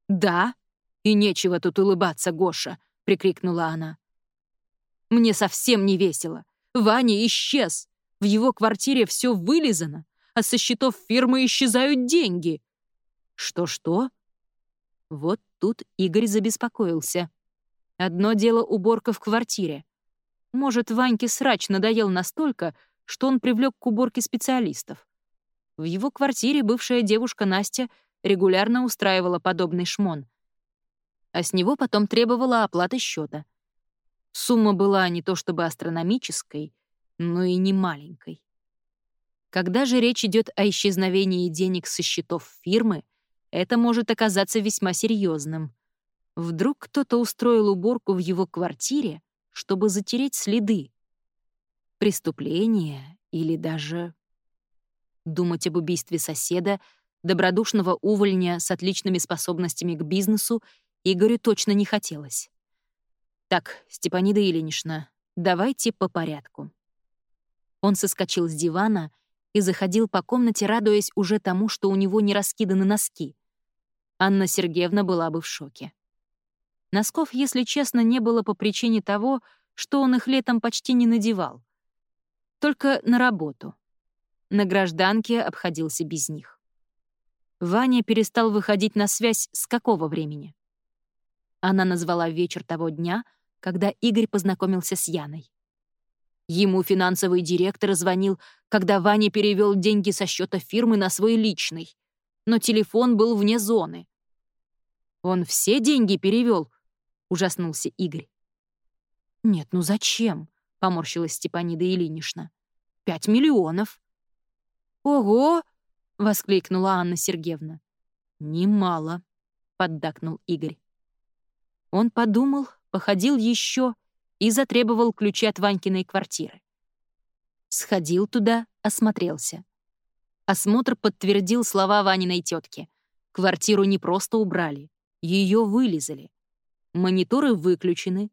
«Да, и нечего тут улыбаться, Гоша», — прикрикнула она. «Мне совсем не весело. Ваня исчез. В его квартире все вылизано, а со счетов фирмы исчезают деньги». «Что-что?» Вот тут Игорь забеспокоился. Одно дело уборка в квартире. Может, Ваньке срач надоел настолько, что он привлек к уборке специалистов. В его квартире бывшая девушка Настя регулярно устраивала подобный шмон. А с него потом требовала оплаты счета. Сумма была не то чтобы астрономической, но и не маленькой. Когда же речь идет о исчезновении денег со счетов фирмы, это может оказаться весьма серьезным. Вдруг кто-то устроил уборку в его квартире, чтобы затереть следы, преступление или даже... Думать об убийстве соседа, добродушного увольня с отличными способностями к бизнесу, Игорю точно не хотелось. «Так, Степанида Ильинична, давайте по порядку». Он соскочил с дивана и заходил по комнате, радуясь уже тому, что у него не раскиданы носки. Анна Сергеевна была бы в шоке. Носков, если честно, не было по причине того, что он их летом почти не надевал. Только на работу. На гражданке обходился без них. Ваня перестал выходить на связь с какого времени? Она назвала вечер того дня, когда Игорь познакомился с Яной. Ему финансовый директор звонил, когда Ваня перевел деньги со счета фирмы на свой личный, но телефон был вне зоны. «Он все деньги перевел? ужаснулся Игорь. «Нет, ну зачем?» — поморщилась Степанида Ильинична. «Пять миллионов». «Ого!» — воскликнула Анна Сергеевна. «Немало», — поддакнул Игорь. Он подумал, походил еще и затребовал ключи от Ванькиной квартиры. Сходил туда, осмотрелся. Осмотр подтвердил слова Ваниной тетки. Квартиру не просто убрали, ее вылезали. Мониторы выключены,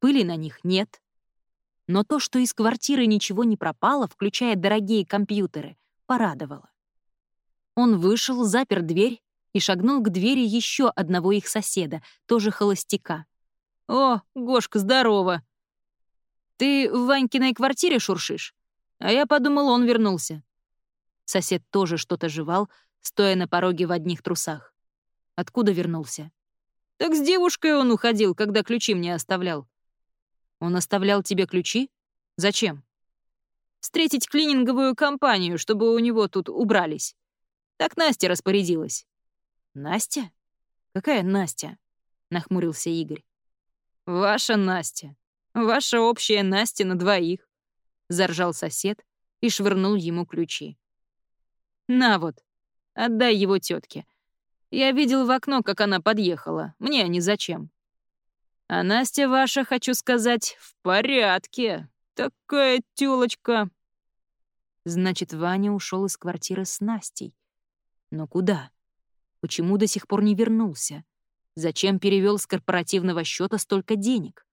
пыли на них нет. Но то, что из квартиры ничего не пропало, включая дорогие компьютеры, порадовало. Он вышел, запер дверь и шагнул к двери еще одного их соседа, тоже холостяка. «О, Гошка, здорово! Ты в Ванькиной квартире шуршишь? А я подумал, он вернулся». Сосед тоже что-то жевал, стоя на пороге в одних трусах. Откуда вернулся? Так с девушкой он уходил, когда ключи мне оставлял. Он оставлял тебе ключи? Зачем? Встретить клининговую компанию, чтобы у него тут убрались. Так Настя распорядилась. Настя? Какая Настя? Нахмурился Игорь. Ваша Настя. Ваша общая Настя на двоих. Заржал сосед и швырнул ему ключи. На вот, отдай его тетке. Я видел в окно, как она подъехала. Мне они зачем? А Настя ваша, хочу сказать, в порядке. Такая тёлочка. Значит, Ваня ушел из квартиры с Настей. Но куда? Почему до сих пор не вернулся? Зачем перевел с корпоративного счета столько денег?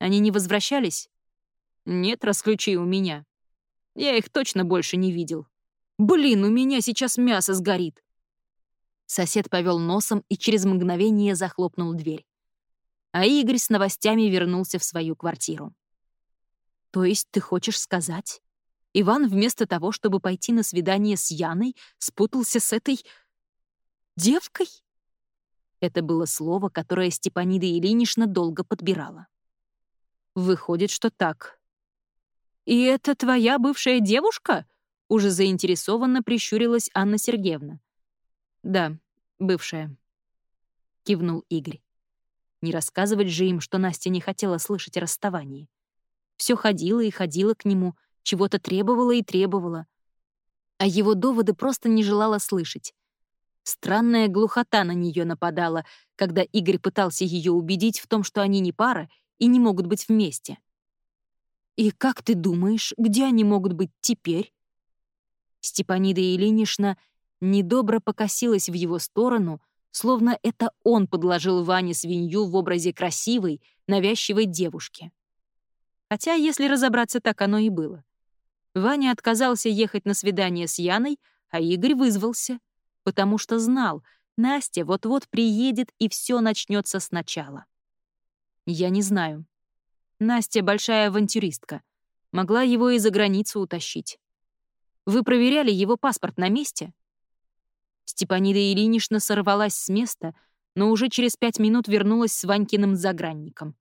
Они не возвращались? Нет, расключи у меня. Я их точно больше не видел. Блин, у меня сейчас мясо сгорит. Сосед повел носом и через мгновение захлопнул дверь. А Игорь с новостями вернулся в свою квартиру. То есть ты хочешь сказать, Иван вместо того, чтобы пойти на свидание с Яной, спутался с этой... девкой? Это было слово, которое Степанида Ильинична долго подбирала. Выходит, что так. «И это твоя бывшая девушка?» Уже заинтересованно прищурилась Анна Сергеевна. «Да, бывшая», — кивнул Игорь. Не рассказывать же им, что Настя не хотела слышать о расставании. Все ходила и ходила к нему, чего-то требовала и требовала. А его доводы просто не желала слышать. Странная глухота на нее нападала, когда Игорь пытался ее убедить в том, что они не пара и не могут быть вместе. «И как ты думаешь, где они могут быть теперь?» Степанида Ильинична недобро покосилась в его сторону, словно это он подложил Ване свинью в образе красивой, навязчивой девушки. Хотя, если разобраться, так оно и было. Ваня отказался ехать на свидание с Яной, а Игорь вызвался, потому что знал, Настя вот-вот приедет и все начнется сначала. Я не знаю. Настя большая авантюристка. Могла его и за границу утащить. Вы проверяли его паспорт на месте?» Степанида Ильинична сорвалась с места, но уже через пять минут вернулась с Ванькиным загранником.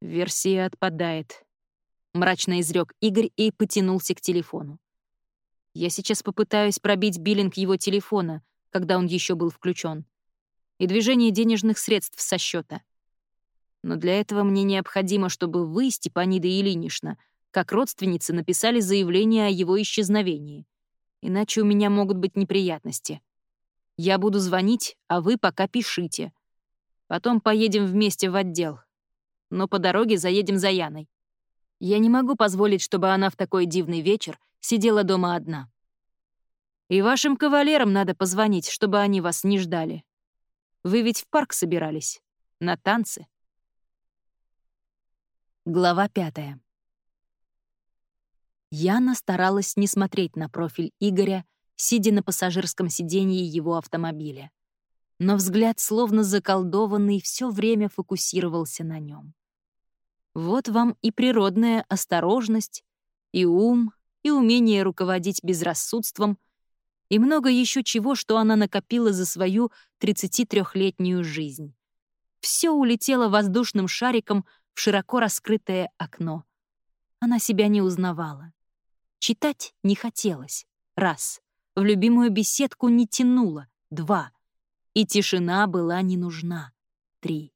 «Версия отпадает», — мрачно изрек Игорь и потянулся к телефону. «Я сейчас попытаюсь пробить биллинг его телефона, когда он еще был включен, и движение денежных средств со счета. Но для этого мне необходимо, чтобы вы, Степанида Ильинична, как родственницы написали заявление о его исчезновении. Иначе у меня могут быть неприятности. Я буду звонить, а вы пока пишите. Потом поедем вместе в отдел. Но по дороге заедем за Яной. Я не могу позволить, чтобы она в такой дивный вечер сидела дома одна. И вашим кавалерам надо позвонить, чтобы они вас не ждали. Вы ведь в парк собирались. На танцы. Глава пятая. Яна старалась не смотреть на профиль Игоря, сидя на пассажирском сиденье его автомобиля. Но взгляд, словно заколдованный, все время фокусировался на нем. Вот вам и природная осторожность, и ум, и умение руководить безрассудством, и много еще чего, что она накопила за свою 33-летнюю жизнь. Все улетело воздушным шариком в широко раскрытое окно. Она себя не узнавала. Читать не хотелось. Раз. В любимую беседку не тянуло. Два. И тишина была не нужна. Три.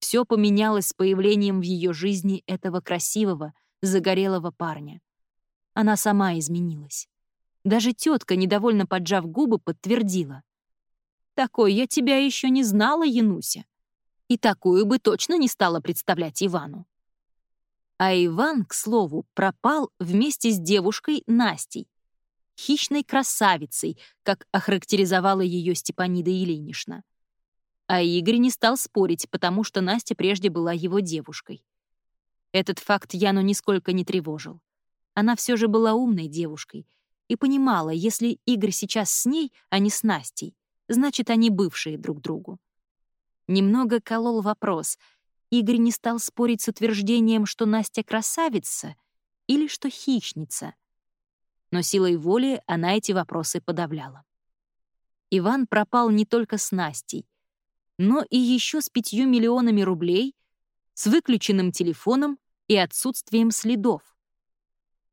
Все поменялось с появлением в ее жизни этого красивого, загорелого парня. Она сама изменилась. Даже тетка, недовольно поджав губы, подтвердила. «Такой я тебя еще не знала, Януся. И такую бы точно не стала представлять Ивану. А Иван, к слову, пропал вместе с девушкой Настей. хищной красавицей, как охарактеризовала ее Степанида Ильинична. А Игорь не стал спорить, потому что Настя прежде была его девушкой. Этот факт Яну нисколько не тревожил. Она все же была умной девушкой и понимала, если Игорь сейчас с ней, а не с Настей, значит, они бывшие друг другу. Немного колол вопрос. Игорь не стал спорить с утверждением, что Настя красавица или что хищница. Но силой воли она эти вопросы подавляла. Иван пропал не только с Настей, но и еще с пятью миллионами рублей, с выключенным телефоном и отсутствием следов.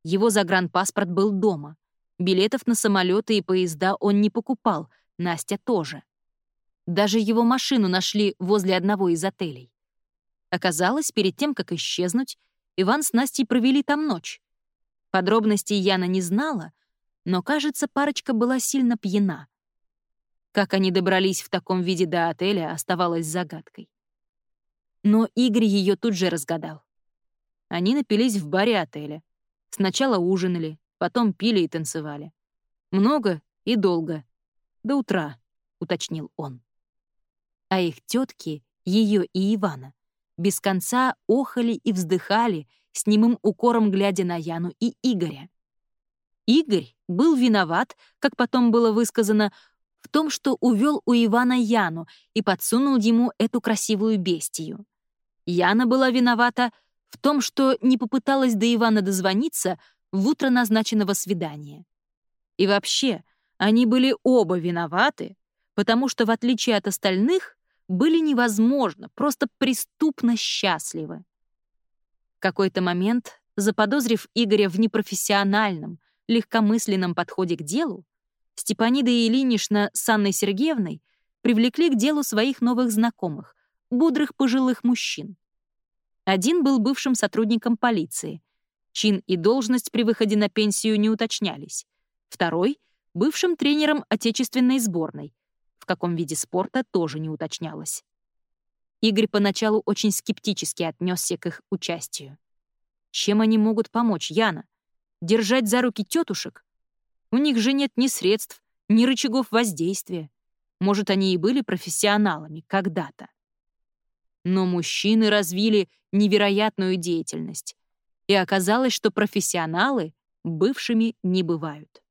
Его загранпаспорт был дома. Билетов на самолеты и поезда он не покупал, Настя тоже. Даже его машину нашли возле одного из отелей. Оказалось, перед тем, как исчезнуть, Иван с Настей провели там ночь. Подробностей Яна не знала, но, кажется, парочка была сильно пьяна. Как они добрались в таком виде до отеля, оставалось загадкой. Но Игорь ее тут же разгадал. Они напились в баре отеля. Сначала ужинали, потом пили и танцевали. Много и долго. До утра, уточнил он. А их тетки, ее и Ивана, без конца охали и вздыхали, с немым укором глядя на Яну и Игоря. Игорь был виноват, как потом было высказано, в том, что увел у Ивана Яну и подсунул ему эту красивую бестию. Яна была виновата в том, что не попыталась до Ивана дозвониться в утро назначенного свидания. И вообще, они были оба виноваты, потому что, в отличие от остальных, были невозможно, просто преступно счастливы. В какой-то момент, заподозрив Игоря в непрофессиональном, легкомысленном подходе к делу, Степанида Ильинична с Анной Сергеевной привлекли к делу своих новых знакомых, бодрых пожилых мужчин. Один был бывшим сотрудником полиции. Чин и должность при выходе на пенсию не уточнялись. Второй — бывшим тренером отечественной сборной. В каком виде спорта тоже не уточнялось. Игорь поначалу очень скептически отнесся к их участию. Чем они могут помочь, Яна? Держать за руки тетушек? У них же нет ни средств, ни рычагов воздействия. Может, они и были профессионалами когда-то. Но мужчины развили невероятную деятельность. И оказалось, что профессионалы бывшими не бывают.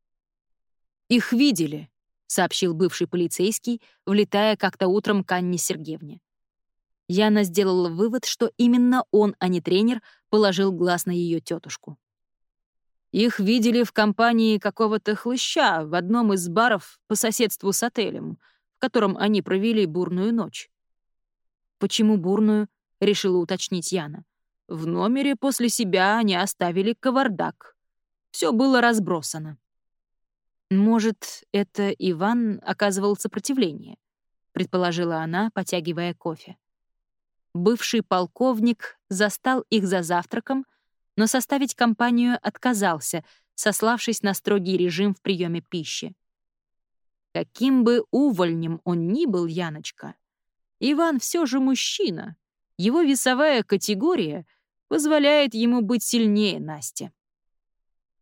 «Их видели», — сообщил бывший полицейский, влетая как-то утром к Анне Сергеевне. Яна сделала вывод, что именно он, а не тренер, положил глаз на ее тетушку. Их видели в компании какого-то хлыща в одном из баров по соседству с отелем, в котором они провели бурную ночь. «Почему бурную?» — решила уточнить Яна. В номере после себя они оставили кавардак. Все было разбросано. «Может, это Иван оказывал сопротивление?» — предположила она, потягивая кофе. Бывший полковник застал их за завтраком — но составить компанию отказался, сославшись на строгий режим в приеме пищи. Каким бы увольнем он ни был, Яночка, Иван все же мужчина. Его весовая категория позволяет ему быть сильнее Насти.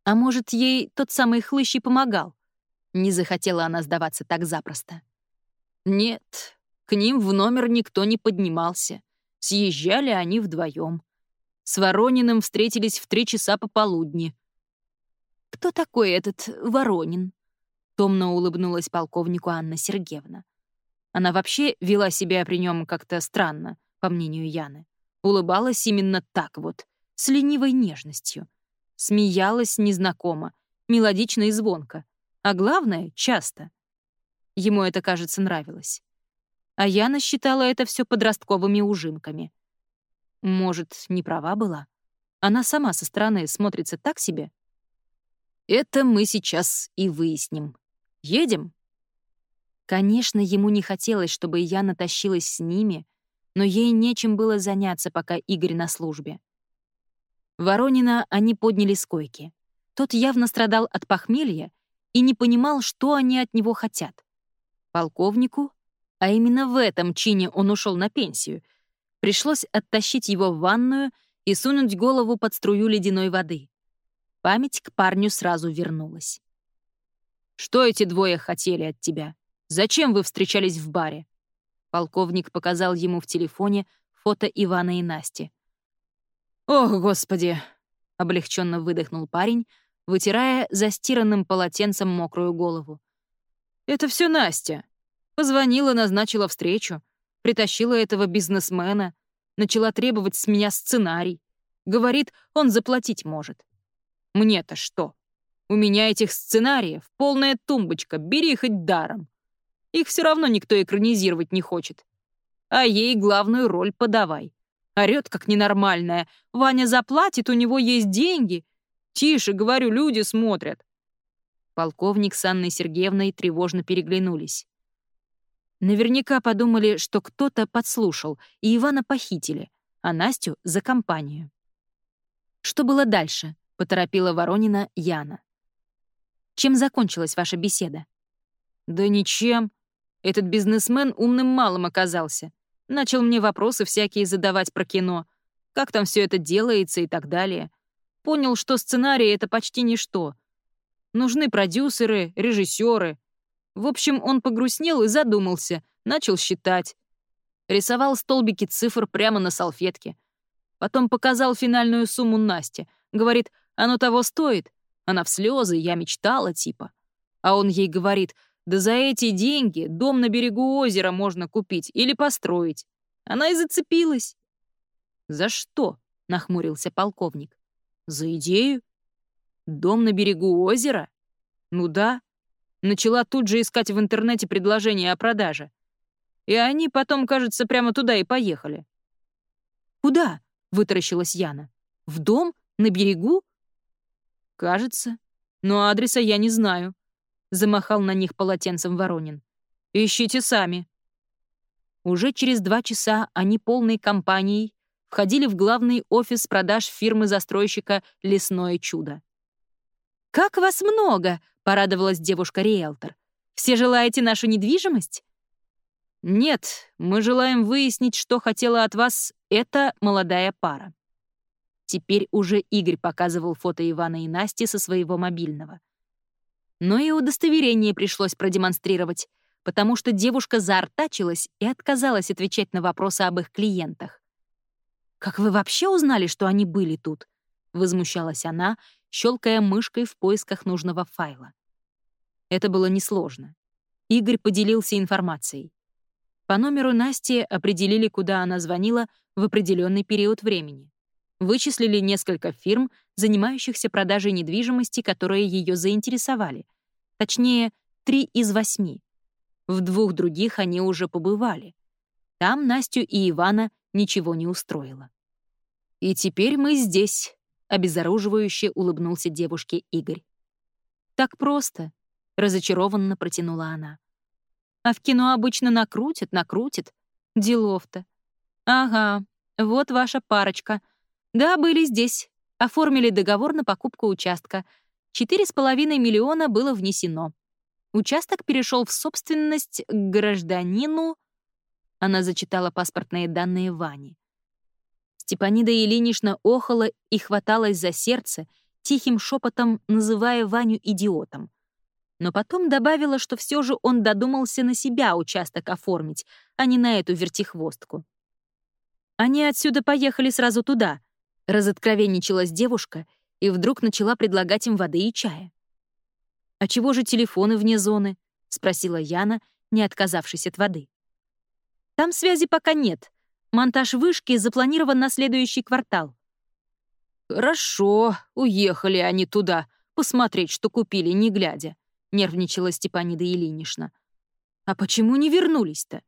А может, ей тот самый хлыщ и помогал? Не захотела она сдаваться так запросто. Нет, к ним в номер никто не поднимался. Съезжали они вдвоем. С Ворониным встретились в три часа пополудни. «Кто такой этот Воронин?» — томно улыбнулась полковнику Анна Сергеевна. Она вообще вела себя при нем как-то странно, по мнению Яны. Улыбалась именно так вот, с ленивой нежностью. Смеялась незнакомо, мелодично и звонко. А главное — часто. Ему это, кажется, нравилось. А Яна считала это все подростковыми ужимками. Может, не права была? Она сама со стороны смотрится так себе? Это мы сейчас и выясним. Едем? Конечно, ему не хотелось, чтобы я натащилась с ними, но ей нечем было заняться, пока Игорь на службе. Воронина они подняли с койки. Тот явно страдал от похмелья и не понимал, что они от него хотят. Полковнику, а именно в этом чине он ушел на пенсию — Пришлось оттащить его в ванную и сунуть голову под струю ледяной воды. Память к парню сразу вернулась. Что эти двое хотели от тебя? Зачем вы встречались в баре?» Полковник показал ему в телефоне фото Ивана и Насти. «Ох, господи!» — облегченно выдохнул парень, вытирая застиранным полотенцем мокрую голову. «Это все Настя. Позвонила, назначила встречу, притащила этого бизнесмена, начала требовать с меня сценарий. Говорит, он заплатить может. Мне-то что? У меня этих сценариев полная тумбочка, бери хоть даром. Их все равно никто экранизировать не хочет. А ей главную роль подавай. Орёт, как ненормальная. Ваня заплатит, у него есть деньги. Тише, говорю, люди смотрят. Полковник с Анной Сергеевной тревожно переглянулись. Наверняка подумали, что кто-то подслушал, и Ивана похитили, а Настю — за компанию. «Что было дальше?» — поторопила Воронина Яна. «Чем закончилась ваша беседа?» «Да ничем. Этот бизнесмен умным малым оказался. Начал мне вопросы всякие задавать про кино. Как там все это делается и так далее. Понял, что сценарий — это почти ничто. Нужны продюсеры, режиссеры. В общем, он погрустнел и задумался, начал считать. Рисовал столбики цифр прямо на салфетке. Потом показал финальную сумму Насте. Говорит, оно того стоит. Она в слезы, я мечтала, типа. А он ей говорит, да за эти деньги дом на берегу озера можно купить или построить. Она и зацепилась. «За что?» — нахмурился полковник. «За идею. Дом на берегу озера? Ну да. Начала тут же искать в интернете предложения о продаже. И они потом, кажется, прямо туда и поехали. «Куда?» — вытаращилась Яна. «В дом? На берегу?» «Кажется. Но адреса я не знаю», — замахал на них полотенцем Воронин. «Ищите сами». Уже через два часа они полной компанией входили в главный офис продаж фирмы-застройщика «Лесное чудо». «Как вас много!» — порадовалась девушка-риэлтор. «Все желаете нашу недвижимость?» «Нет, мы желаем выяснить, что хотела от вас эта молодая пара». Теперь уже Игорь показывал фото Ивана и Насти со своего мобильного. Но и удостоверение пришлось продемонстрировать, потому что девушка заортачилась и отказалась отвечать на вопросы об их клиентах. «Как вы вообще узнали, что они были тут?» — возмущалась она, щелкая мышкой в поисках нужного файла. Это было несложно. Игорь поделился информацией. По номеру Насти определили, куда она звонила в определенный период времени. Вычислили несколько фирм, занимающихся продажей недвижимости, которые ее заинтересовали. Точнее, три из восьми. В двух других они уже побывали. Там Настю и Ивана ничего не устроило. «И теперь мы здесь», — обезоруживающе улыбнулся девушке Игорь. «Так просто», — разочарованно протянула она. «А в кино обычно накрутят, накрутят. Делов-то. Ага, вот ваша парочка. Да, были здесь. Оформили договор на покупку участка. Четыре с половиной миллиона было внесено. Участок перешел в собственность к гражданину...» Она зачитала паспортные данные Вани. Степанида Ильинична охала и хваталась за сердце, тихим шепотом называя Ваню идиотом. Но потом добавила, что все же он додумался на себя участок оформить, а не на эту вертихвостку. Они отсюда поехали сразу туда. Разоткровенничалась девушка и вдруг начала предлагать им воды и чая. «А чего же телефоны вне зоны?» — спросила Яна, не отказавшись от воды. «Там связи пока нет», Монтаж вышки запланирован на следующий квартал. «Хорошо, уехали они туда, посмотреть, что купили, не глядя», — нервничала Степанида Ильинична. «А почему не вернулись-то?»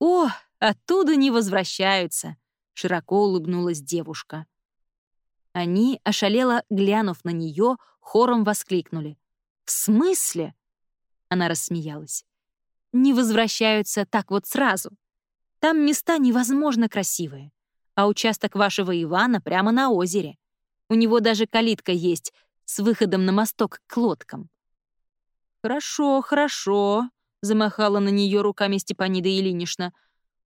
«О, оттуда не возвращаются», — широко улыбнулась девушка. Они, ошалело глянув на нее, хором воскликнули. «В смысле?» Она рассмеялась. «Не возвращаются так вот сразу. Там места невозможно красивые. А участок вашего Ивана прямо на озере. У него даже калитка есть с выходом на мосток к лодкам. «Хорошо, хорошо», — замахала на нее руками Степанида Ильинична.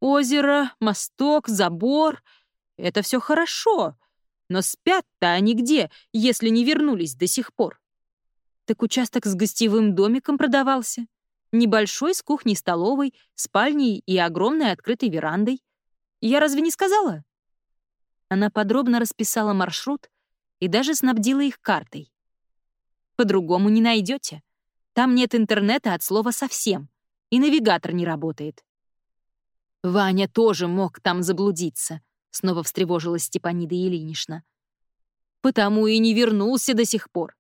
«Озеро, мосток, забор — это все хорошо. Но спят-то они где, если не вернулись до сих пор?» Так участок с гостевым домиком продавался. Небольшой, с кухней-столовой, спальней и огромной открытой верандой. Я разве не сказала? Она подробно расписала маршрут и даже снабдила их картой. По-другому не найдете. Там нет интернета от слова совсем, и навигатор не работает. Ваня тоже мог там заблудиться, снова встревожилась Степанида Ильинична. Потому и не вернулся до сих пор.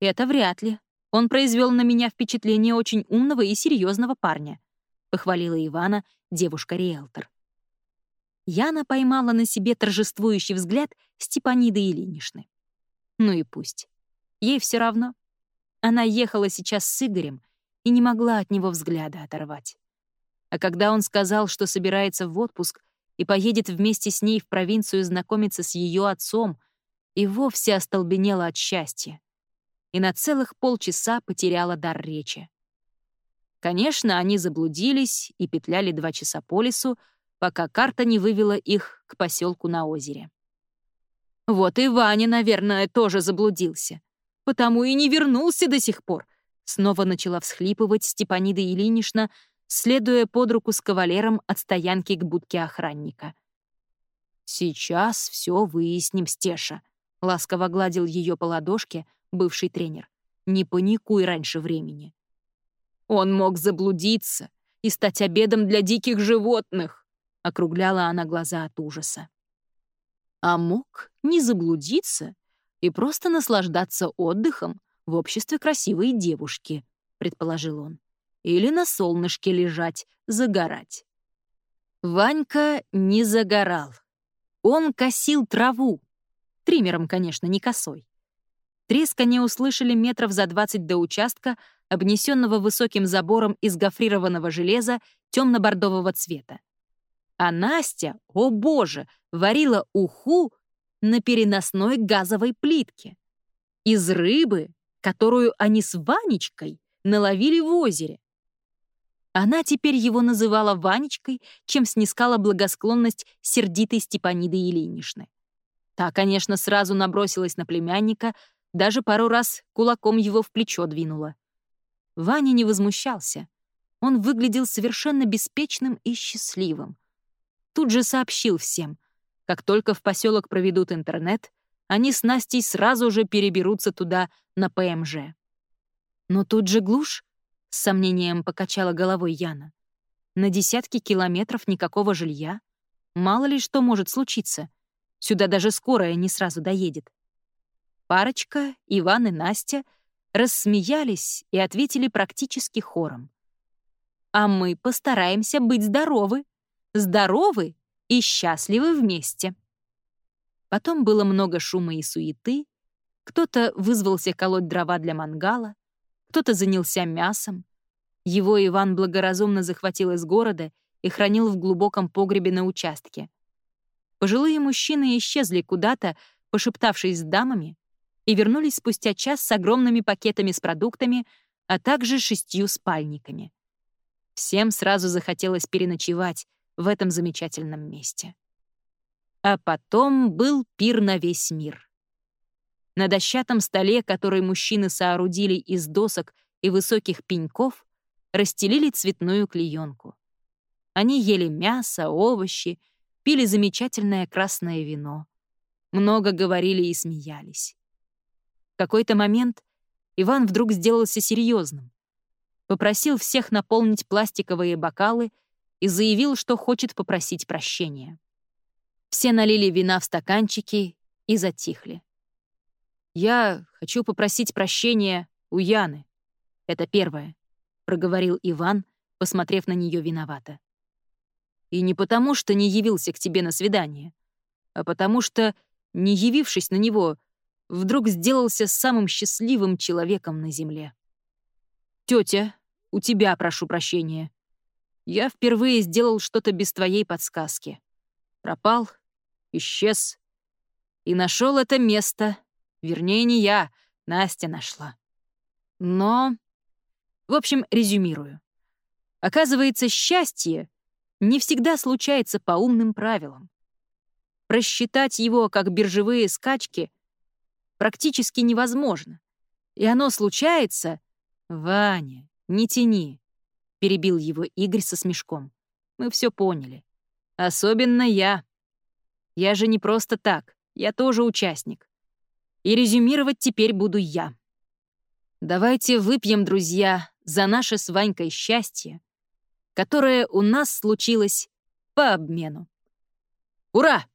Это вряд ли. Он произвел на меня впечатление очень умного и серьезного парня, похвалила Ивана девушка-риэлтор. Яна поймала на себе торжествующий взгляд Степаниды Ильиничны. Ну и пусть. Ей все равно. Она ехала сейчас с Игорем и не могла от него взгляда оторвать. А когда он сказал, что собирается в отпуск и поедет вместе с ней в провинцию знакомиться с ее отцом, и вовсе остолбенела от счастья. И на целых полчаса потеряла дар речи. Конечно, они заблудились и петляли два часа по лесу, пока карта не вывела их к поселку на озере. Вот и Ваня, наверное, тоже заблудился. Потому и не вернулся до сих пор. Снова начала всхлипывать Степанида Ильинична, следуя под руку с кавалером от стоянки к будке охранника. «Сейчас все выясним, Стеша», — ласково гладил ее по ладошке бывший тренер. «Не паникуй раньше времени». «Он мог заблудиться и стать обедом для диких животных», — округляла она глаза от ужаса. А мог не заблудиться и просто наслаждаться отдыхом в обществе красивой девушки, предположил он. Или на солнышке лежать, загорать. Ванька не загорал. Он косил траву. Триммером, конечно, не косой. Треск они услышали метров за двадцать до участка, обнесенного высоким забором из гофрированного железа темно-бордового цвета. А Настя, о боже, варила уху на переносной газовой плитке. Из рыбы, которую они с Ванечкой наловили в озере. Она теперь его называла Ванечкой, чем снискала благосклонность сердитой Степаниды Ильиничны. Та, конечно, сразу набросилась на племянника, даже пару раз кулаком его в плечо двинула. Ваня не возмущался. Он выглядел совершенно беспечным и счастливым тут же сообщил всем. Как только в поселок проведут интернет, они с Настей сразу же переберутся туда на ПМЖ. Но тут же глушь, с сомнением покачала головой Яна. На десятки километров никакого жилья. Мало ли что может случиться. Сюда даже скорая не сразу доедет. Парочка, Иван и Настя, рассмеялись и ответили практически хором. «А мы постараемся быть здоровы», здоровы и счастливы вместе. Потом было много шума и суеты, кто-то вызвался колоть дрова для мангала, кто-то занялся мясом. Его Иван благоразумно захватил из города и хранил в глубоком погребе на участке. Пожилые мужчины исчезли куда-то, пошептавшись с дамами, и вернулись спустя час с огромными пакетами с продуктами, а также шестью спальниками. Всем сразу захотелось переночевать, в этом замечательном месте. А потом был пир на весь мир. На дощатом столе, который мужчины соорудили из досок и высоких пеньков, расстелили цветную клеенку. Они ели мясо, овощи, пили замечательное красное вино. Много говорили и смеялись. В какой-то момент Иван вдруг сделался серьезным. Попросил всех наполнить пластиковые бокалы и заявил, что хочет попросить прощения. Все налили вина в стаканчики и затихли. «Я хочу попросить прощения у Яны. Это первое», — проговорил Иван, посмотрев на нее виновато. «И не потому, что не явился к тебе на свидание, а потому что, не явившись на него, вдруг сделался самым счастливым человеком на земле. Тетя, у тебя прошу прощения. Я впервые сделал что-то без твоей подсказки. Пропал, исчез. И нашел это место. Вернее, не я, Настя нашла. Но... В общем, резюмирую. Оказывается, счастье не всегда случается по умным правилам. Просчитать его, как биржевые скачки, практически невозможно. и оно случается... Ваня, не тяни, перебил его Игорь со смешком. Мы все поняли. Особенно я. Я же не просто так, я тоже участник. И резюмировать теперь буду я. Давайте выпьем, друзья, за наше с Ванькой счастье, которое у нас случилось по обмену. Ура!